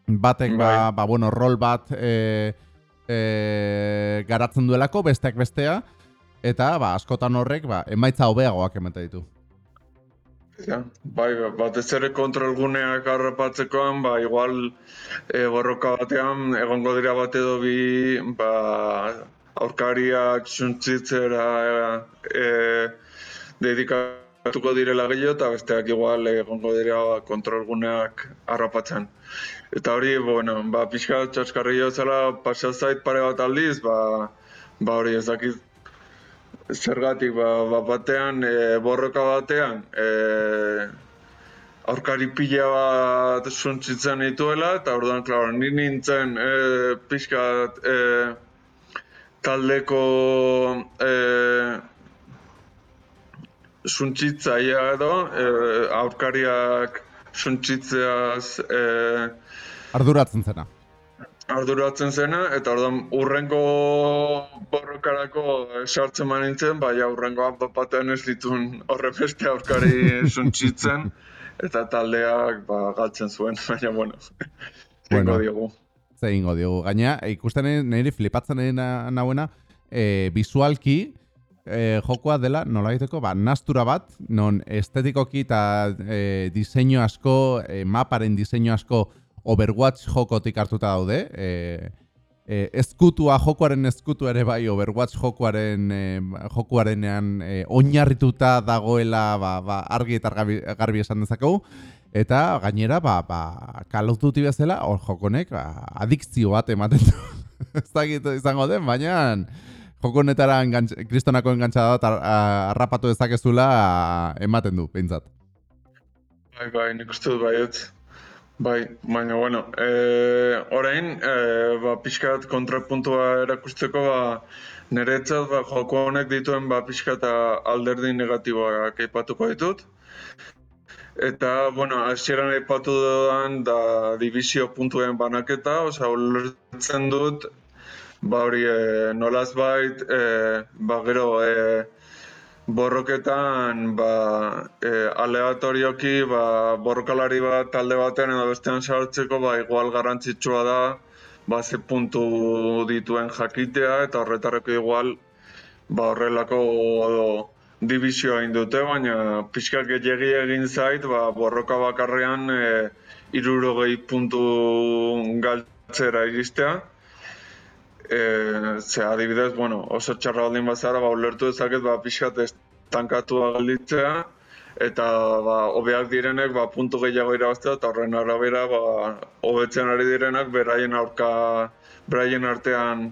Batek, ba, Bai. ba, bueno, rol bat e, e, garatzen duelako, besteak bestea, eta, ba, askotan horrek, ba, emaitza hobeagoak ematen ditu. Ja, bai, batez ere kontrolguneak harrapatzekoan, ba, igual e, borroka batean egongo dira bat edo bi, ba, aurkariak suntzitzera e, dedikatuko direla gehiago, eta besteak igual egongo dira kontrolguneak harrapatzen. Eta hori, bueno, ba, pixka txaskarri zela pasa zait pare bat aldiz, ba, ba hori ez dakit Zergatik, ba, ba batean, e, borroka batean, e, aurkari pila bat suntzitzen dituela, eta orduan, klaro, ni nintzen e, pixkat e, taldeko e, suntzitzaia edo, e, aurkariak suntzitzeaz e, Arduratzen zena. arduratzen zena, eta orduan urrengo borrokarako sartzen man nintzen, baina urrengoan bat batean ez ditun horre beste aurkari suntzitzen, eta taldeak ba, galtzen zuen, baina Bueno. bueno. diogu. Zer ingo diogu. Gaina, ikusten niri flipatzen nauena, e, visualki e, jokoa dela, nola egiteko, ba, nastura bat, non estetikoki eta e, diseinu asko, e, maparen diseinu asko Overwatch jokotik hartuta daude. E, e, ezkutua, jokoaren ezkutua ere bai Overwatch jokoaren e, jokoarenean e, oinarrituta dagoela ba, ba, argi eta garbi, garbi esan dezakegu. Eta gainera, ba, ba, Duty bezala, hor jokonek, ba, adikzio bat ematen du. ez dakit izango den, baina joko honetara engantz, kristonako engantza da, eta a- harrapatu dezakezula ematen du, behintzat. Bai, bai, nik uste dut baiet. Bai, baina, bueno, e, orain, e, ba, pixkat kontrapuntua erakusteko, ba, niretzat, ba, joko honek dituen, ba, pixkat alderdi negatiboak aipatuko ditut. Eta, bueno, hasieran aipatu dudan da divisio puntuen banaketa, osea, ulertzen dut, ba hori, e, nolaz bait, e, ba gero, e, borroketan, ba, e, aleatorioki, ba, borrokalari bat talde batean edo bestean sartzeko, ba, igual garrantzitsua da, ba, ze puntu dituen jakitea, eta horretarako igual, ba, horrelako divisioa egin dute, baina pixka gehiagi egin zait, ba, borroka bakarrean e, irurogei puntu galtzera iristea. E, ze adibidez, bueno, oso txarra baldin bazara, ba, ulertu dezaket, ba, pixkat estankatua galditzea, eta ba, hobeak direnek ba, puntu gehiago irabaztea, eta horren arabera ba, hobetzen ari direnak beraien aurka, beraien artean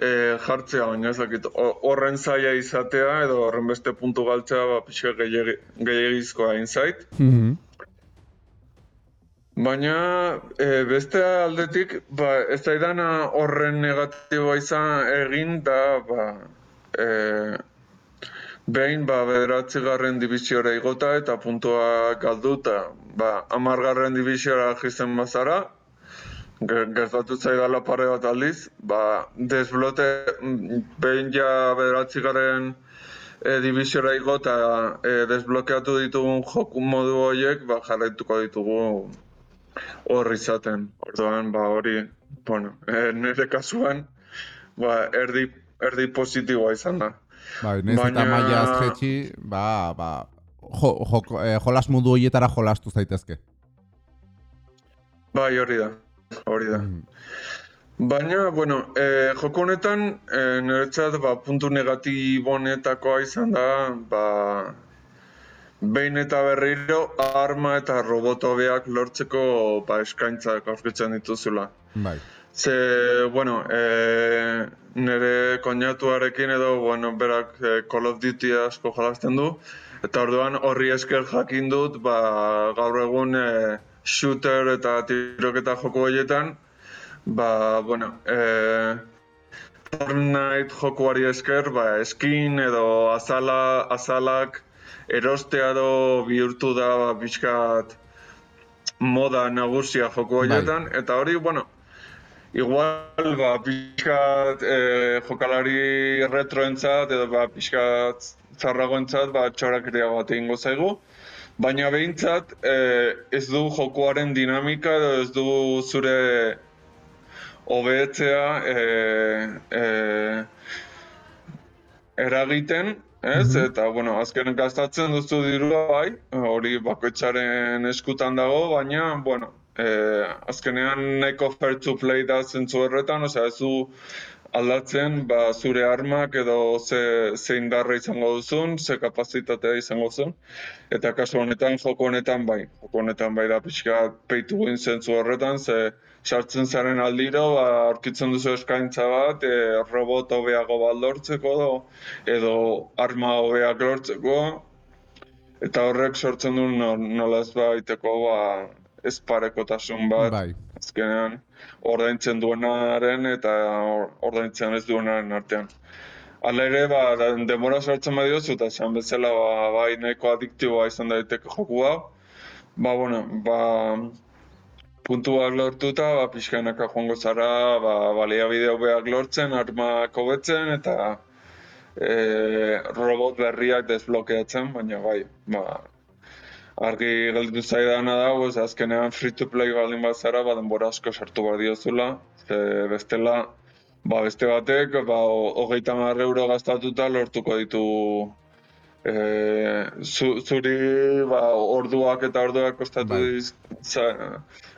e, jartzea, baina ez dakit, horren zaila izatea edo horren beste puntu galtzea ba, pixka gehiagi- gehiagizkoa egin zait. Baina e, beste aldetik, ba, ez daidana horren negatiboa izan egin da, ba, e, behin ba, bederatzigarren dibiziora igota eta puntua galduta. Ba, amargarren dibiziora jisten bazara, ge- gertatu zaidala pare bat aldiz, ba, desblote, mm, behin ja bederatzigarren e, dibiziora igota e, desblokeatu ditugun joku modu horiek, ba, jarraituko ditugu hor izaten. Orduan, ba, hori, bueno, e, nire kasuan, ba, erdi, erdi positiboa izan da. Ba, nahiz eta Baina- maila azketxi, ba, ba, jo, jo, eh, jolas modu horietara jolastu zaitezke. Bai, hori da, hori da. Mhm. Baina, bueno, e, joko honetan, e, niretzat, ba, puntu negatibonetakoa izan da, ba, behin eta berriro arma eta robot hobeak lortzeko ba, eskaintzak aurkitzen dituzula. Bai. Ze, bueno, e, nire koñatuarekin edo, bueno, berak e, Call of Duty asko jolasten du, Eta orduan horri esker jakin dut, ba, gaur egun e, shooter eta tiroketa joko horietan, ba, bueno, e, Fortnite jokuari esker, ba, skin edo azala, azalak erostea edo bihurtu da ba, pixkat moda nagusia joko Bai. horietan, eta hori, bueno, igual, ba, pixkat e, jokalari retroentzat edo ba, pixkat zarragoentzat, ba, txorakeria bat egingo zaigu, baina behintzat e, ez du jokoaren dinamika edo ez du zure hobetzea e, e, eragiten, ez? Mhm. Eta, bueno, azken gastatzen duzu dirua bai, hori bakoitzaren eskutan dago, baina, bueno, e, azkenean nahiko fair to play da zentzu horretan, osea, ez du aldatzen, ba, zure armak edo ze, ze indarra izango duzun, ze kapazitatea izango duzun, eta kasu honetan, joko honetan bai, joko honetan bai da pixka to win zentzu horretan, ze sartzen zaren aldiro, ba, aurkitzen duzu eskaintza bat, e, robot hobeago bat lortzeko edo, edo arma hobeak lortzeko, eta horrek sortzen du no, nolaz baiteko ba, ez parekotasun bat, Bai. azkenean ordaintzen duenaren eta or- ordaintzen ez duenaren artean. Hala ere, ba, denbora sortzen badiozu eta esan bezala ba, bai nahiko adiktiboa izan daiteke joku hau. Ba, bueno, ba, puntuak lortuta, ba, pixkanaka joango zara, ba, baliabide hobeak lortzen, armak hobetzen eta e, robot berriak desblokeatzen, baina bai, ba, argi gelditu zaidana da, pues, azkenean free to play baldin bazara, ba, denbora asko sartu behar diozula, ze bestela, ba, beste batek, ba, ho- hogeita hamar euro gastatuta lortuko ditu e, zu, zuri ba, orduak eta orduak kostatu Bai. diz, za,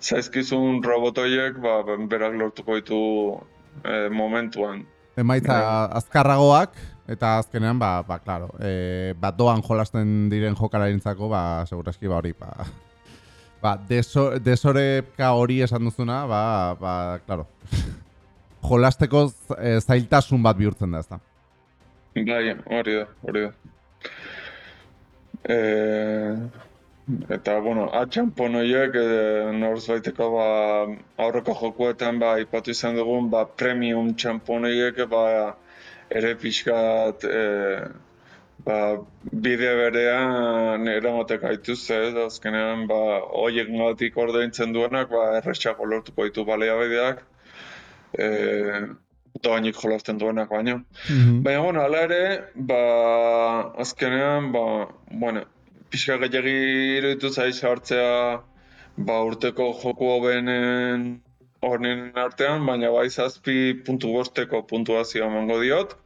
zaizkizun robotoiek ba, berak lortuko ditu e, momentuan. Emaitza Bai. azkarragoak, eta azkenean, ba, ba, claro, e, ba, doan jolasten diren jokalarintzako, ba, seguraski, ba, hori, ba, ba, deso, desoreka hori esan duzuna, ba, ba, claro, jolasteko e, zailtasun bat bihurtzen da, ezta. Bai, hori da, hori da. E, eta, bueno, atxampon horiek, e, norzbaiteko, ba, aurreko jokuetan, ba, ipatu izan dugun, ba, premium txampon horiek, ba, ere pixkat, e, ba, bide berean eramatek gaituzte, ez, azkenean, ba, horiek gatik ordaintzen duenak, ba, erresago lortuko ditu baliabideak, e, doainik jolasten duenak baino. Baina, bueno, ala ere, ba, azkenean, ba, bueno, pixka gehiagi iruditu zaiz hartzea, ba, urteko joku hobenen honen artean, baina bai zazpi puntu bosteko puntuazioa emango diot.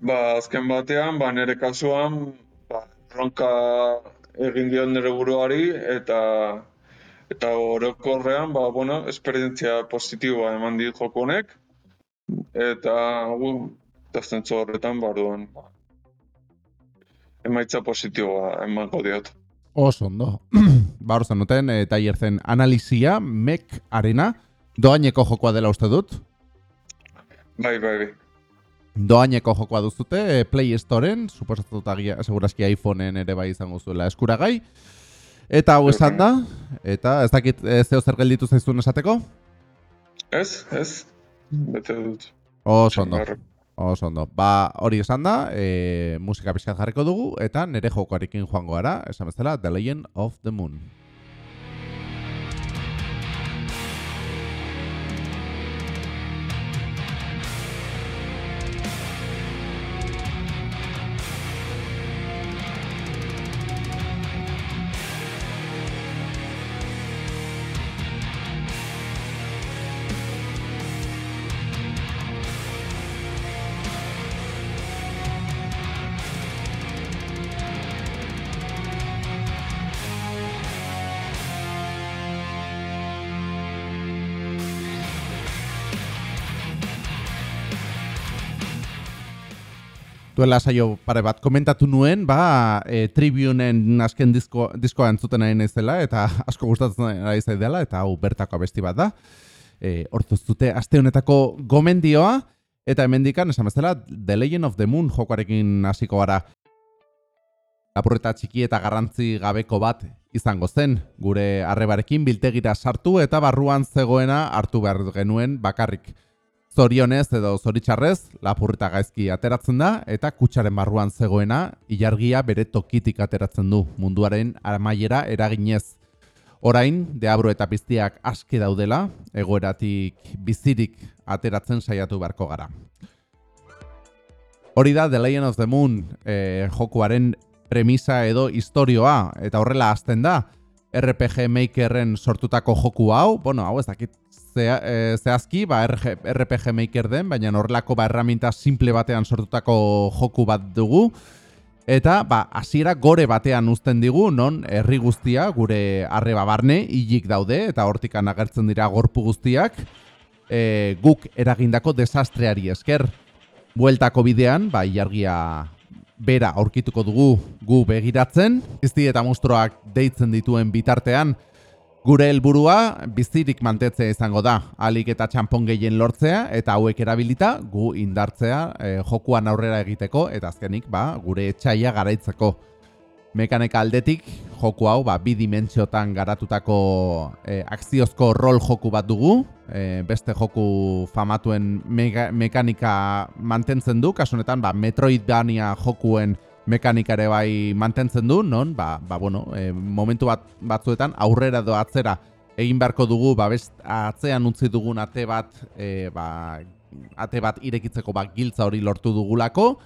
Ba, azken batean, ba, nire kasuan, ba, ronka egin diot nire buruari, eta eta orokorrean, ba, bueno, esperientzia positiboa eman dit joko honek, eta gu, eta zentzu horretan, ba, orduan, ba, emaitza positiboa emango diot. Oso ondo. ba, hor zenuten, e, tailer zen analizia, mek arena, doaineko jokoa dela uste dut. Bai, bai, bai. Doaineko jokoa duzute, e, Play Storeen, suposatuta agia, seguraski iPhoneen ere bai izango zuela eskuragai. Eta hau esan da, eta ez dakit e, zeo zer gelditu zaizun esateko? Ez, ez, bete dut. Oso ondo, oso ondo. Ba, hori esan da, e, musika pixkat jarriko dugu, eta nere jokoarekin joango gara, esan bezala, The Legend of the Moon. Duela saio pare bat komentatu nuen, ba, e, Tribuneen azken disko, diskoa entzuten nahi naizela, eta asko gustatzen ari zaidala, eta hau bertako abesti bat da. E, hortuz dute aste honetako gomendioa, eta hemendikan esan bezala The Legend of the Moon jokoarekin hasiko gara. Lapurreta txiki eta garrantzi gabeko bat izango zen, gure arrebarekin biltegira sartu eta barruan zegoena hartu behar genuen bakarrik. Zorionez edo zoritxarrez, lapurreta gaizki ateratzen da eta kutsaren barruan zegoena ilargia bere tokitik ateratzen du munduaren amaiera eraginez. Orain, deabro eta piztiak aske daudela, egoeratik bizirik ateratzen saiatu beharko gara. Hori da The Legend of the Moon eh, jokuaren premisa edo historioa, eta horrela hasten da, RPG Makerren sortutako joku hau, bueno, hau ez dakit zea, e, zehazki, ba, RG RPG Maker den, baina horrelako ba, erraminta simple batean sortutako joku bat dugu, Eta, ba, hasiera gore batean uzten digu, non herri guztia, gure arreba barne, hilik daude, eta hortikan agertzen dira gorpu guztiak, e, guk eragindako desastreari esker. Bueltako bidean, ba, ilargia bera aurkituko dugu gu begiratzen, izti eta monstruoak deitzen dituen bitartean, Gure helburua bizirik mantetzea izango da, alik eta txampon gehien lortzea eta hauek erabilita gu indartzea e, jokuan aurrera egiteko eta azkenik ba, gure etxaia garaitzeko. Mekanika aldetik joku hau ba, bi dimentsiotan garatutako e, akziozko rol joku bat dugu, e, beste joku famatuen mekanika mantentzen du, kasunetan ba, Metroidvania jokuen mekanikare bai mantentzen du, non, ba, ba bueno, e, momentu bat batzuetan aurrera edo atzera egin beharko dugu, ba, best, atzean utzi dugun ate bat, e, ba, ate bat irekitzeko ba, giltza hori lortu dugulako,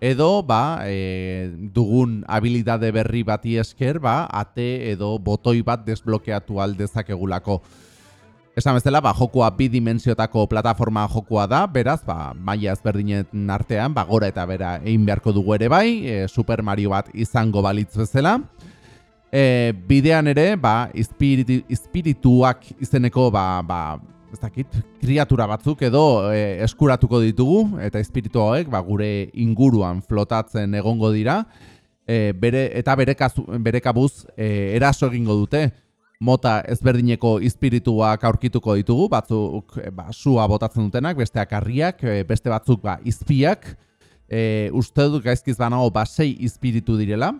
edo ba, e, dugun habilidade berri bati esker, ba, ate edo botoi bat desblokeatu aldezakegulako. Esan bezala, ba, jokua bi dimensiotako plataforma jokua da, beraz, ba, maia ezberdinen artean, ba, gora eta bera egin beharko dugu ere bai, e, Super Mario bat izango balitz bezala. E, bidean ere, ba, espiritu, espirituak izeneko, ba, ba, ez dakit, kriatura batzuk edo e, eskuratuko ditugu, eta espiritu hauek, ba, gure inguruan flotatzen egongo dira, e, bere, eta bere, kazu, bere kabuz e, eraso egingo dute mota ezberdineko espirituak aurkituko ditugu, batzuk eh, ba, sua botatzen dutenak, besteak harriak, eh, beste batzuk ba, izpiak, e, uste dut gaizkiz banago ba, sei espiritu direla,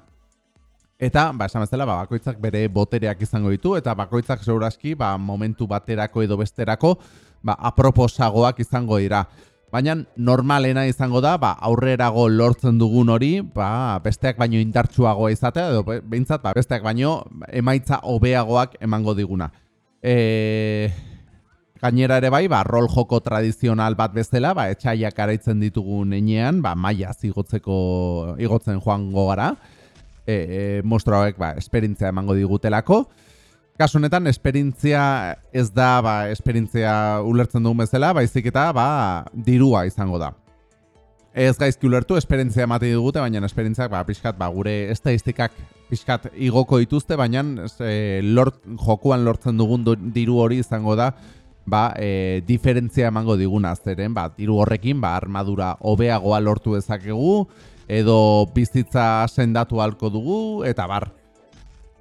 eta, ba, esan bezala, ba, bakoitzak bere botereak izango ditu, eta bakoitzak zeuraski, ba, momentu baterako edo besterako, ba, aproposagoak izango dira. Baina normalena izango da, ba, aurrerago lortzen dugun hori, ba, besteak baino indartsuagoa izatea, edo behintzat, ba, besteak baino emaitza hobeagoak emango diguna. E, gainera ere bai, ba, rol joko tradizional bat bezala, ba, etxaiak araitzen ditugun enean, ba, maia zigotzeko igotzen joango gara, e, e, mostro hauek, ba, esperintzia emango digutelako, Kasu honetan, esperintzia ez da, ba, esperintzia ulertzen dugun bezala, baizik eta, ba, dirua izango da. Ez gaizki ulertu, esperintzia emate digute, baina esperintziak, ba, pixkat, ba, gure estadistikak pixkat igoko dituzte, baina e, lort, jokuan lortzen dugun diru hori izango da, ba, e, diferentzia emango diguna zeren, ba, diru horrekin, ba, armadura hobeagoa lortu dezakegu, edo bizitza sendatu halko dugu, eta bar,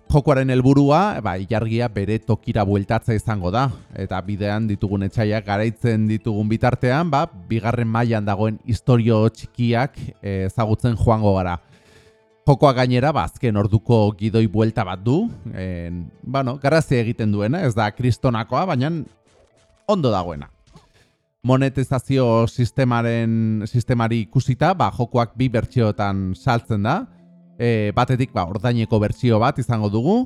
Jokoaren helburua, ba, ilargia bere tokira bueltatza izango da. Eta bidean ditugun etxaiak garaitzen ditugun bitartean, ba, bigarren mailan dagoen historio txikiak eh, ezagutzen joango gara. Jokoa gainera, ba, azken orduko gidoi buelta bat du. E, bueno, garrazi egiten duena, ez da kristonakoa, baina ondo dagoena. Monetizazio sistemaren sistemari ikusita, ba, jokoak bi bertsioetan saltzen da e, batetik ba, ordaineko bertsio bat izango dugu,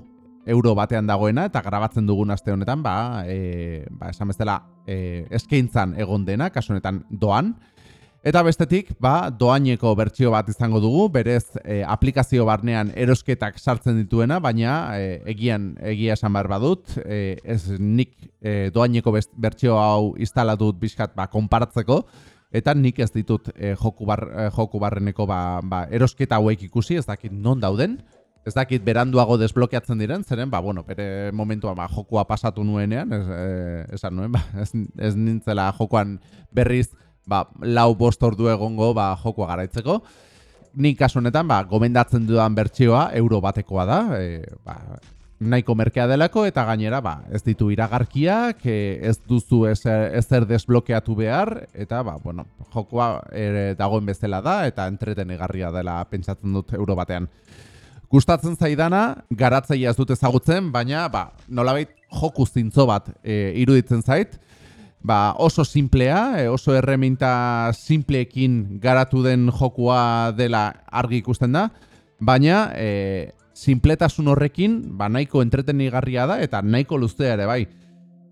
euro batean dagoena, eta grabatzen dugun aste honetan, ba, e, ba, esan bezala, e, eskaintzan egon dena, kasu honetan doan, Eta bestetik, ba, doaineko bertsio bat izango dugu, berez e, aplikazio barnean erosketak sartzen dituena, baina e, egian egia esan behar badut, e, ez nik e, doaineko bertsio hau instalatut bizkat ba, konparatzeko, Eta nik ez ditut e, joku, bar, e, joku barreneko ba, ba, erosketa hauek ikusi, ez dakit non dauden. Ez dakit beranduago desblokeatzen diren, zeren, ba, bueno, bere momentua ba, jokua pasatu nuenean, ez, e, esan nuen, ba, ez, ez nintzela jokoan berriz ba, lau bost ordu egongo ba, jokua garaitzeko. Nik kasu honetan, ba, gomendatzen dudan bertsioa euro batekoa da, e, ba, nahiko merkea delako eta gainera ba, ez ditu iragarkiak, e, ez duzu ezer, ezer desblokeatu behar eta ba, bueno, jokoa ere dagoen bezala da eta entretenegarria dela pentsatzen dut euro batean. Gustatzen zaidana, garatzaia ez dut ezagutzen, baina ba, nolabait joku zintzo bat e, iruditzen zait. Ba, oso simplea, e, oso erreminta simpleekin garatu den jokua dela argi ikusten da, baina e, simpletasun horrekin ba, nahiko entretenigarria da eta nahiko luztea ere bai.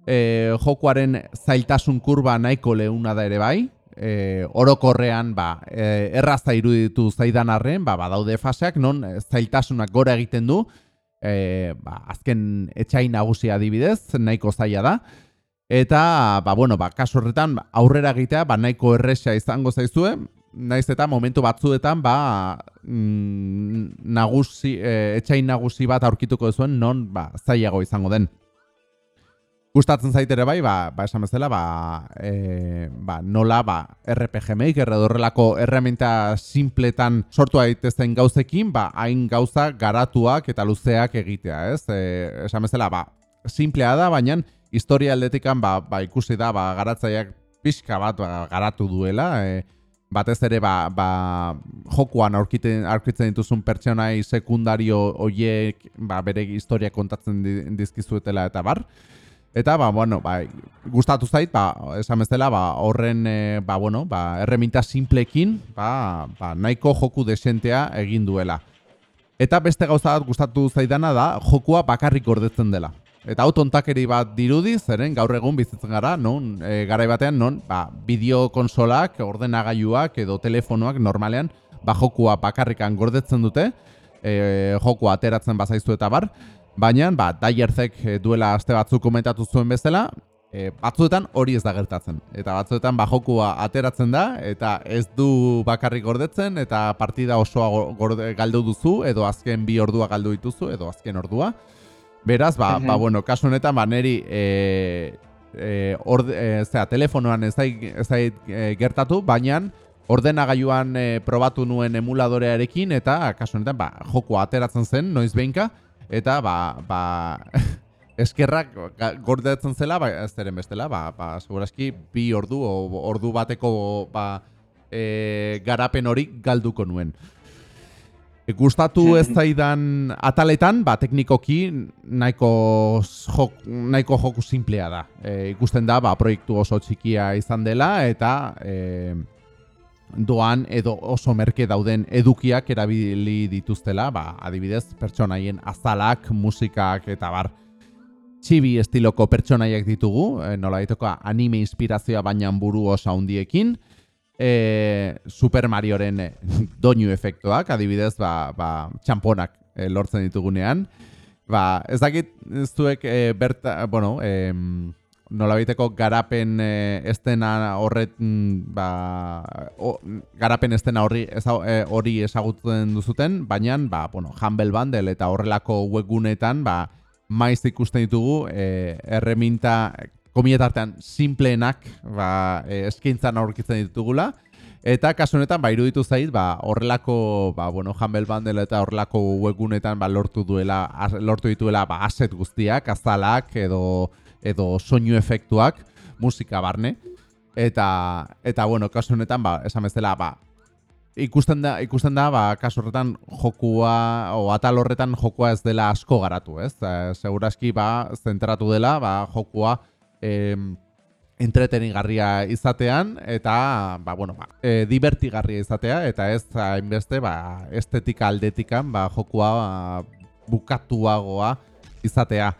E, jokuaren zailtasun kurba nahiko leuna da ere bai, e, orokorrean ba, e, erraza iruditu zaidan arren, ba, badaude faseak, non zailtasunak gora egiten du, e, ba, azken etxain nagusia adibidez, nahiko zaila da, eta, ba, bueno, ba, kasu horretan, aurrera egitea, ba, nahiko erresa izango zaizue, naiz eta momentu batzuetan, ba, mm, nagusi, e, etxain nagusi bat aurkituko zuen, non, ba, zailago izango den. Gustatzen zait ere bai, ba, ba esan bezala, ba, e, ba, nola ba, RPG Maker edo horrelako erreminta simpletan sortu daitezen gauzekin, ba, hain gauza garatuak eta luzeak egitea, ez? E, esan bezala, ba, simplea da, baina historia aldetikan ba, ba, ikusi da ba, garatzaileak pixka bat ba, garatu duela, e, batez ere ba, ba, jokuan aurkiten, aurkitzen dituzun pertsonai sekundario hoiek ba, bere historia kontatzen di- dizkizuetela eta bar. Eta, ba, bueno, ba, gustatu zait, ba, esan bezala, ba, horren, e, ba, bueno, ba, erreminta simplekin, ba, ba, nahiko joku desentea egin duela. Eta beste gauza bat gustatu zaidana da, jokua bakarrik gordetzen dela. Eta hau tontakeri bat dirudi, zeren gaur egun bizitzen gara, non, e, garai batean, non, ba, bideo konsolak, ordenagailuak edo telefonoak normalean, ba, jokua bakarrikan gordetzen dute, e, jokua ateratzen bazaizu eta bar, baina, ba, Daierzek e, duela aste batzuk komentatu zuen bezala, e, batzuetan hori ez da gertatzen. Eta batzuetan ba, jokua ateratzen da, eta ez du bakarrik gordetzen, eta partida osoa go- gorde, galdu duzu, edo azken bi ordua galdu dituzu, edo azken ordua. Beraz, ba, Mhm. ba bueno, kasu honetan, ba, neri, e, e, orde, e, zera, telefonoan ez zait, ez zait e, gertatu, baina ordenagailuan e, probatu nuen emuladorearekin, eta kasu honetan, ba, jokua ateratzen zen, noiz behinka, eta ba, ba eskerrak gordetzen zela, ba, ez zeren bestela, ba, ba, segurazki bi ordu, o, ordu bateko ba, e, garapen hori galduko nuen. E, gustatu ez zaidan ataletan, ba, teknikoki nahiko, jok, nahiko joku simplea da. E, ikusten da, ba, proiektu oso txikia izan dela, eta e, doan edo oso merke dauden edukiak erabili dituztela, ba, adibidez, pertsonaien azalak, musikak eta bar. Txibi estiloko pertsonaiak ditugu, e, nola ditoko anime inspirazioa baina buru oso handiekin, e, Super Marioren e, doinu efektuak, adibidez, ba, ba, txamponak e, lortzen ditugunean. Ba, ez dakit zuek e, berta, bueno, e, nolabaiteko garapen e, estena horret, mm, ba, o, garapen estena horri eza, e, hori ezagutzen duzuten, baina, ba, bueno, Humble Bundle eta horrelako webgunetan, ba, maiz ikusten ditugu, e, erreminta, komietartean, simpleenak, ba, e, eskaintzan aurkitzen ditugula, Eta kasu honetan ba iruditu zait ba horrelako ba bueno Humble Bundle eta horrelako webgunetan ba lortu duela az- lortu dituela ba asset guztiak, azalak edo edo soinu efektuak, musika barne. Eta eta bueno, kasu honetan ba esan bezala ba ikusten da ikusten da ba kasu horretan jokua o atal horretan jokua ez dela asko garatu, ez? E, segurazki ba zentratu dela ba jokua em, entretenigarria izatean eta ba, bueno, ba, e, divertigarria izatea eta ez hainbeste ba, estetika aldetikan ba, jokua ba, bukatuagoa izatea.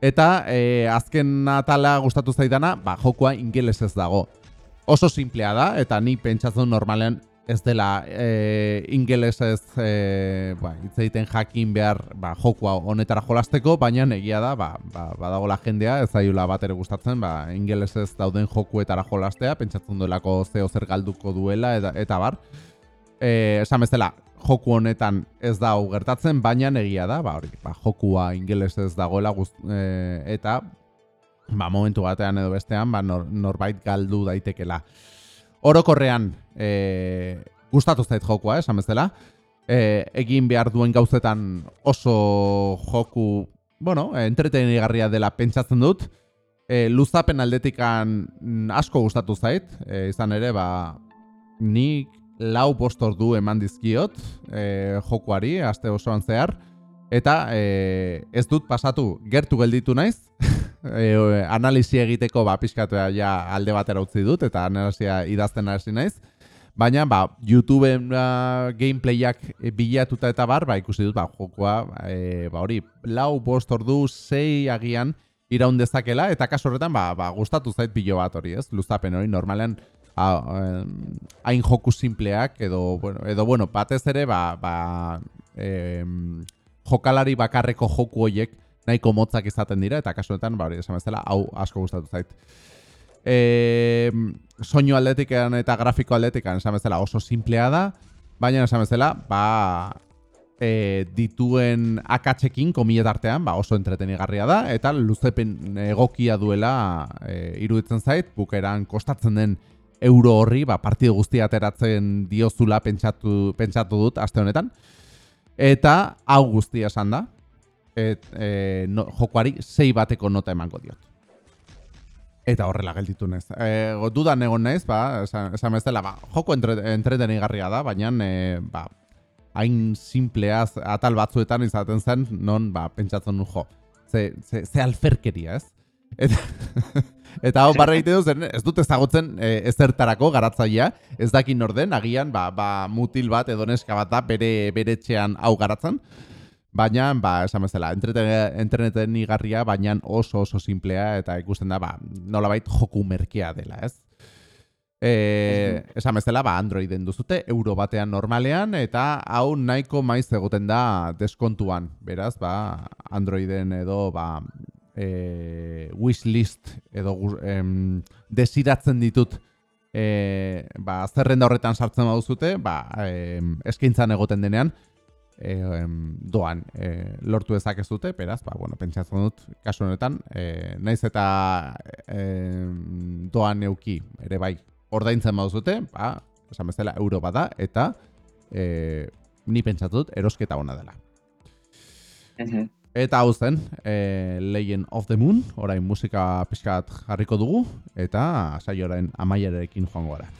Eta e, azken atala gustatu zaidana, ba, jokua ingelesez dago. Oso simplea da eta ni pentsatzen normalean ez dela e, ingelesez e, ba, hitz egiten jakin behar ba, jokua honetara jolasteko, baina egia da, ba, ba, badagola jendea, ez zaiola bat ere gustatzen, ba, ingelesez dauden jokuetara jolastea, pentsatzen duelako zeo zer galduko duela, eta, eta bar. E, esan bezala, joku honetan ez da gertatzen, baina egia da, ba, hori, ba, jokua ingelesez dagoela guz, e, eta ba, momentu batean edo bestean ba, nor, norbait galdu daitekela. Orokorrean, e, gustatu zait jokua, eh, esan bezala. E, egin behar duen gauzetan oso joku, bueno, entretenigarria dela pentsatzen dut. E, luzapen aldetikan asko gustatu zait, e, izan ere, ba, nik lau bost ordu eman dizkiot e, jokuari, aste osoan zehar, eta e, ez dut pasatu gertu gelditu naiz, e, analisi egiteko ba, pixkatua ja alde batera utzi dut, eta analisia idazten hasi naiz, baina ba, YouTubeen uh, gameplayak e, bilatuta eta bar, ba, ikusi dut ba, jokua, e, ba, hori, lau bost ordu, sei agian, iraun dezakela, eta kasu horretan, ba, ba, gustatu zait pilo bat hori, ez? Luzapen hori, normalean, hain joku simpleak, edo, bueno, edo, bueno, batez ere, ba, ba, em, jokalari bakarreko joku hoiek nahiko motzak izaten dira, eta kasu honetan, ba, hori, esan bezala, hau asko gustatu zait. E, soinu aldetikan eta grafiko aldetikan esan bezala oso simplea da, baina esan bezala, ba, e, dituen akatsekin komilet artean, ba, oso entretenigarria da, eta luzepen egokia duela e, iruditzen zait, bukeran kostatzen den euro horri, ba, partidu guztia ateratzen diozula pentsatu, pentsatu dut aste honetan. Eta hau guztia esan da, et, e, no, jokoari sei bateko nota emango diot. Eta horrela gelditu naiz. E, go- dudan egon naiz, ba, esan, esan bezala, ba, joko entre, entretenigarria da, baina e, ba, hain simpleaz atal batzuetan izaten zen, non ba, pentsatzen nu jo. Ze, ze, ze alferkeria, ez? Eta, eta hau barra egite dut, zen, ez dut ezagutzen e, ezertarako garatzailea, ez dakin orden, agian ba, ba, mutil bat edo neska bat da bere, bere etxean hau garatzen, baina, ba, esan bezala, entreten- entretenigarria, baina oso oso simplea, eta ikusten da, ba, nolabait joku merkea dela, ez? E, esan bezala, ba, Androiden duzute, euro batean normalean, eta hau nahiko maiz egoten da deskontuan. Beraz, ba, Androiden edo, ba, e, wishlist edo em, desiratzen ditut e, ba, zerrenda horretan sartzen baduzute, ba, em, eskaintzan egoten denean, e, em, doan e, lortu dezakezute, beraz, ba, bueno, pentsatzen dut, kasu honetan, e, naiz eta em, doan euki, ere bai, ordaintzen baduzute, ba, esan bezala, euro bada, eta e, ni pentsatu dut, erosketa ona dela. Mhm. Eta hau zen, e, Legend of the Moon, orain musika pixkat jarriko dugu, eta saioaren amaierarekin joango gara.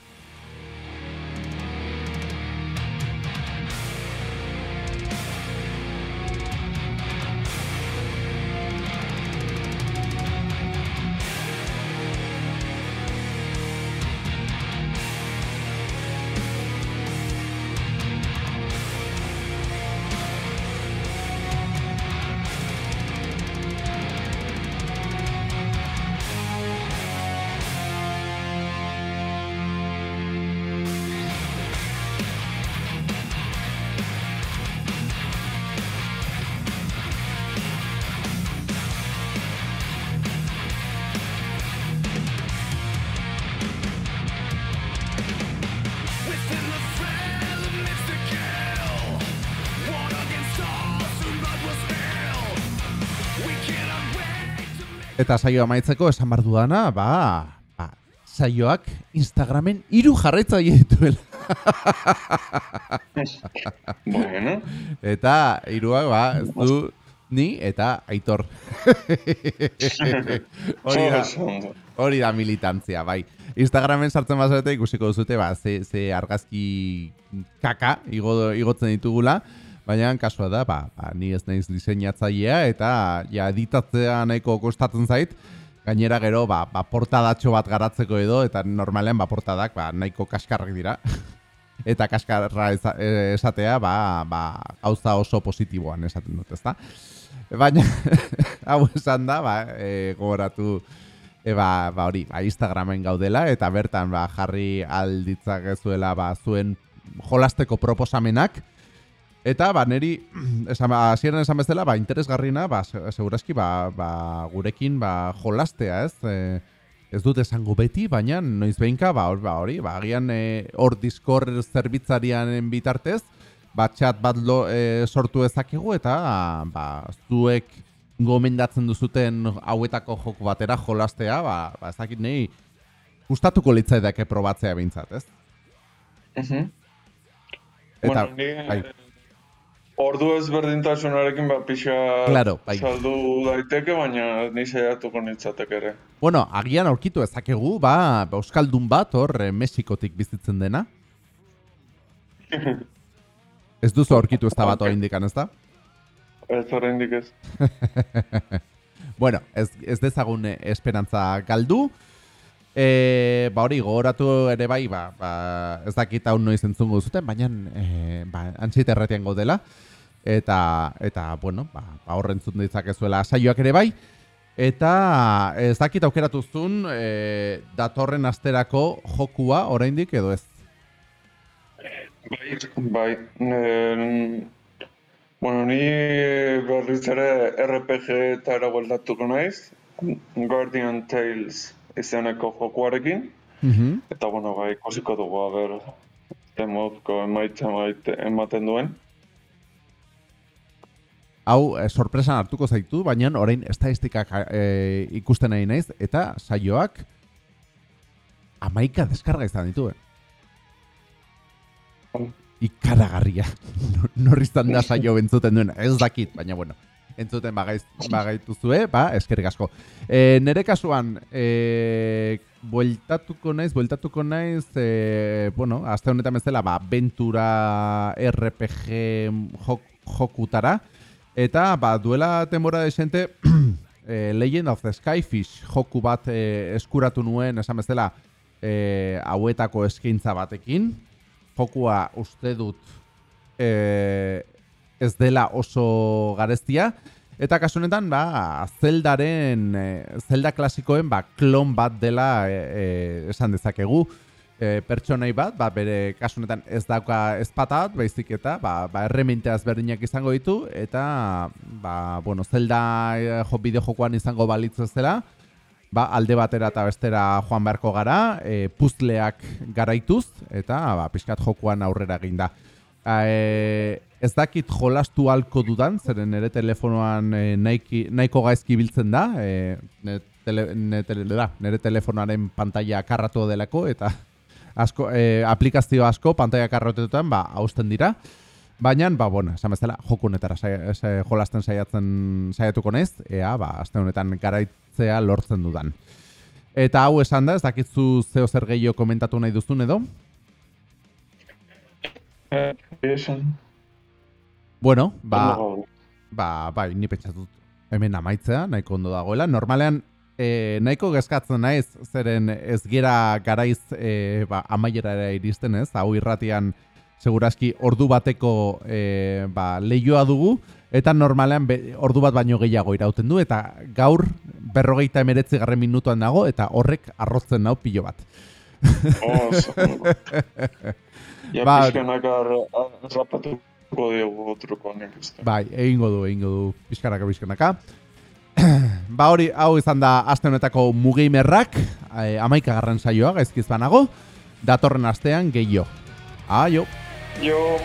Eta saioa amaitzeko esan bar dudana, ba, ba, saioak Instagramen hiru jarraitzaile dituela. Bueno, Eta hiruak, ba, ez du ni eta Aitor. hori da, hori da militantzia, bai. Instagramen sartzen bazarete ikusiko duzute, ba, ze, ze argazki kaka igo, igotzen ditugula, baina kasua da, ba, ba, ni ez naiz diseinatzailea eta ja editatzea nahiko kostatzen zait, gainera gero ba, ba portadatxo bat garatzeko edo eta normalean ba portadak ba, nahiko kaskarrak dira. eta kaskarra eh, esatea ba, ba, gauza oso positiboan esaten dut, ezta? Baina, hau esan da, ba, e, gogoratu, e, ba, ba hori, ba, Instagramen gaudela, eta bertan ba, jarri alditzakezuela ba, zuen jolasteko proposamenak, Eta ba neri esan ba, hasieran esan bezala ba interesgarriena ba se- segurazki ba, ba gurekin ba jolastea, ez? E, ez dut esango beti, baina noiz behinka ba hor- ba hori, ba agian e, hor Discord zerbitzarianen bitartez ba chat bat lo, e, sortu ezakegu eta ba zuek gomendatzen duzuten hauetako joko batera jolastea, ba ba ez dakit nei gustatuko litzaidake probatzea behintzat, ez? Mhm. Eta bueno, ni, bai. Ordu ezberdintasunarekin ba pixa Claro, bai. saldu daiteke, baina ni saiatuko nintzateke ere. Bueno, agian aurkitu ezakegu, ba, Euskaldun bat hor eh, Mexikotik bizitzen dena. Ez duzu aurkitu ez da bat oraindik, ez da? Ez oraindik ez. Bueno, ez, ez dezagun eh, esperantza galdu. E, ba hori, gogoratu ere bai, ba, ba, ez dakit hau noiz entzungo zuten, baina e, ba, antxit erretian gaudela. Eta, eta bueno, ba, ba horre entzun ditzakezuela saioak ere bai. Eta ez dakit aukeratu zuen e, datorren asterako jokua oraindik edo ez. Bai, bai. Eh, bueno, ni berriz ere RPG eta bueltatuko naiz. Guardian Tales izeneko jokuarekin. Mhm. Eta, bueno, bai, ikusiko dugu, a ber, zemozko emaitza maite- ematen duen. Hau e, sorpresan hartuko zaitu, baina orain estadistikak e, ikusten nahi naiz, eta saioak amaika deskarga izan ditu, eh? Ikaragarria. Norriztan da saio entzuten duen, ez dakit, baina bueno. Entzuten bagaiz, bagaituzue, ba, eskerrik asko. E, nere kasuan, e, bueltatuko naiz, bueltatuko naiz, e, bueno, aste honetan bezala, ba, Ventura RPG jok, jokutara, eta, ba, duela temora desente, e, Legend of the Skyfish joku bat e, eskuratu nuen, esan bezala, e, hauetako eskaintza batekin, jokua uste dut e, ez dela oso gareztia. Eta kasu honetan, ba, Zeldaren, e, Zelda klasikoen, ba, klon bat dela e, e, esan dezakegu. E, pertsonai bat, ba, bere kasu honetan ez dauka ezpata bat, baizik eta, ba, ba, erremente ezberdinak izango ditu, eta, ba, bueno, Zelda jo, bideo jokoan izango balitz ez dela, ba, alde batera eta bestera joan beharko gara, e, puzleak garaituz, eta ba, pixkat jokuan aurrera egin da. E, ez dakit jolastu halko dudan, zeren nire telefonoan e, nahiki, nahiko gaizki biltzen da, e, nire, tele, nire, tele, da, nire telefonoaren pantalla karratu delako, eta asko, e, aplikazio asko pantalla karratuetan ba, hausten dira. Baina, ba, bueno, esan bezala, joku honetara saia, sa- jolasten saiatzen saiatuko naiz, ea, ba, aste honetan garaitzea lortzen dudan. Eta hau esan da, ez dakitzu zeo zer gehiago komentatu nahi duzun edo? Esan. Bueno, ba, ba, bai, ni pentsatut hemen amaitzea, nahiko ondo dagoela. Normalean, e, nahiko gezkatzen naiz, zeren ez gera garaiz e, ba, amaierara iristen ez, hau irratian segurazki ordu bateko e, ba, lehioa dugu, eta normalean be, ordu bat baino gehiago irauten du, eta gaur berrogeita emeretzi garren minutuan dago, eta horrek arrotzen nau pilo bat. Oso. Ja, Ba, pixkanak ar- rapatuko otruko nik uste. Bai, egingo du, egingo du, pixkanaka, pixkanaka. ba hori, hau izan da aste honetako mugeimerrak, eh, amaika garran saioa, gaizkiz banago, datorren astean gehiago. Aio! Jo,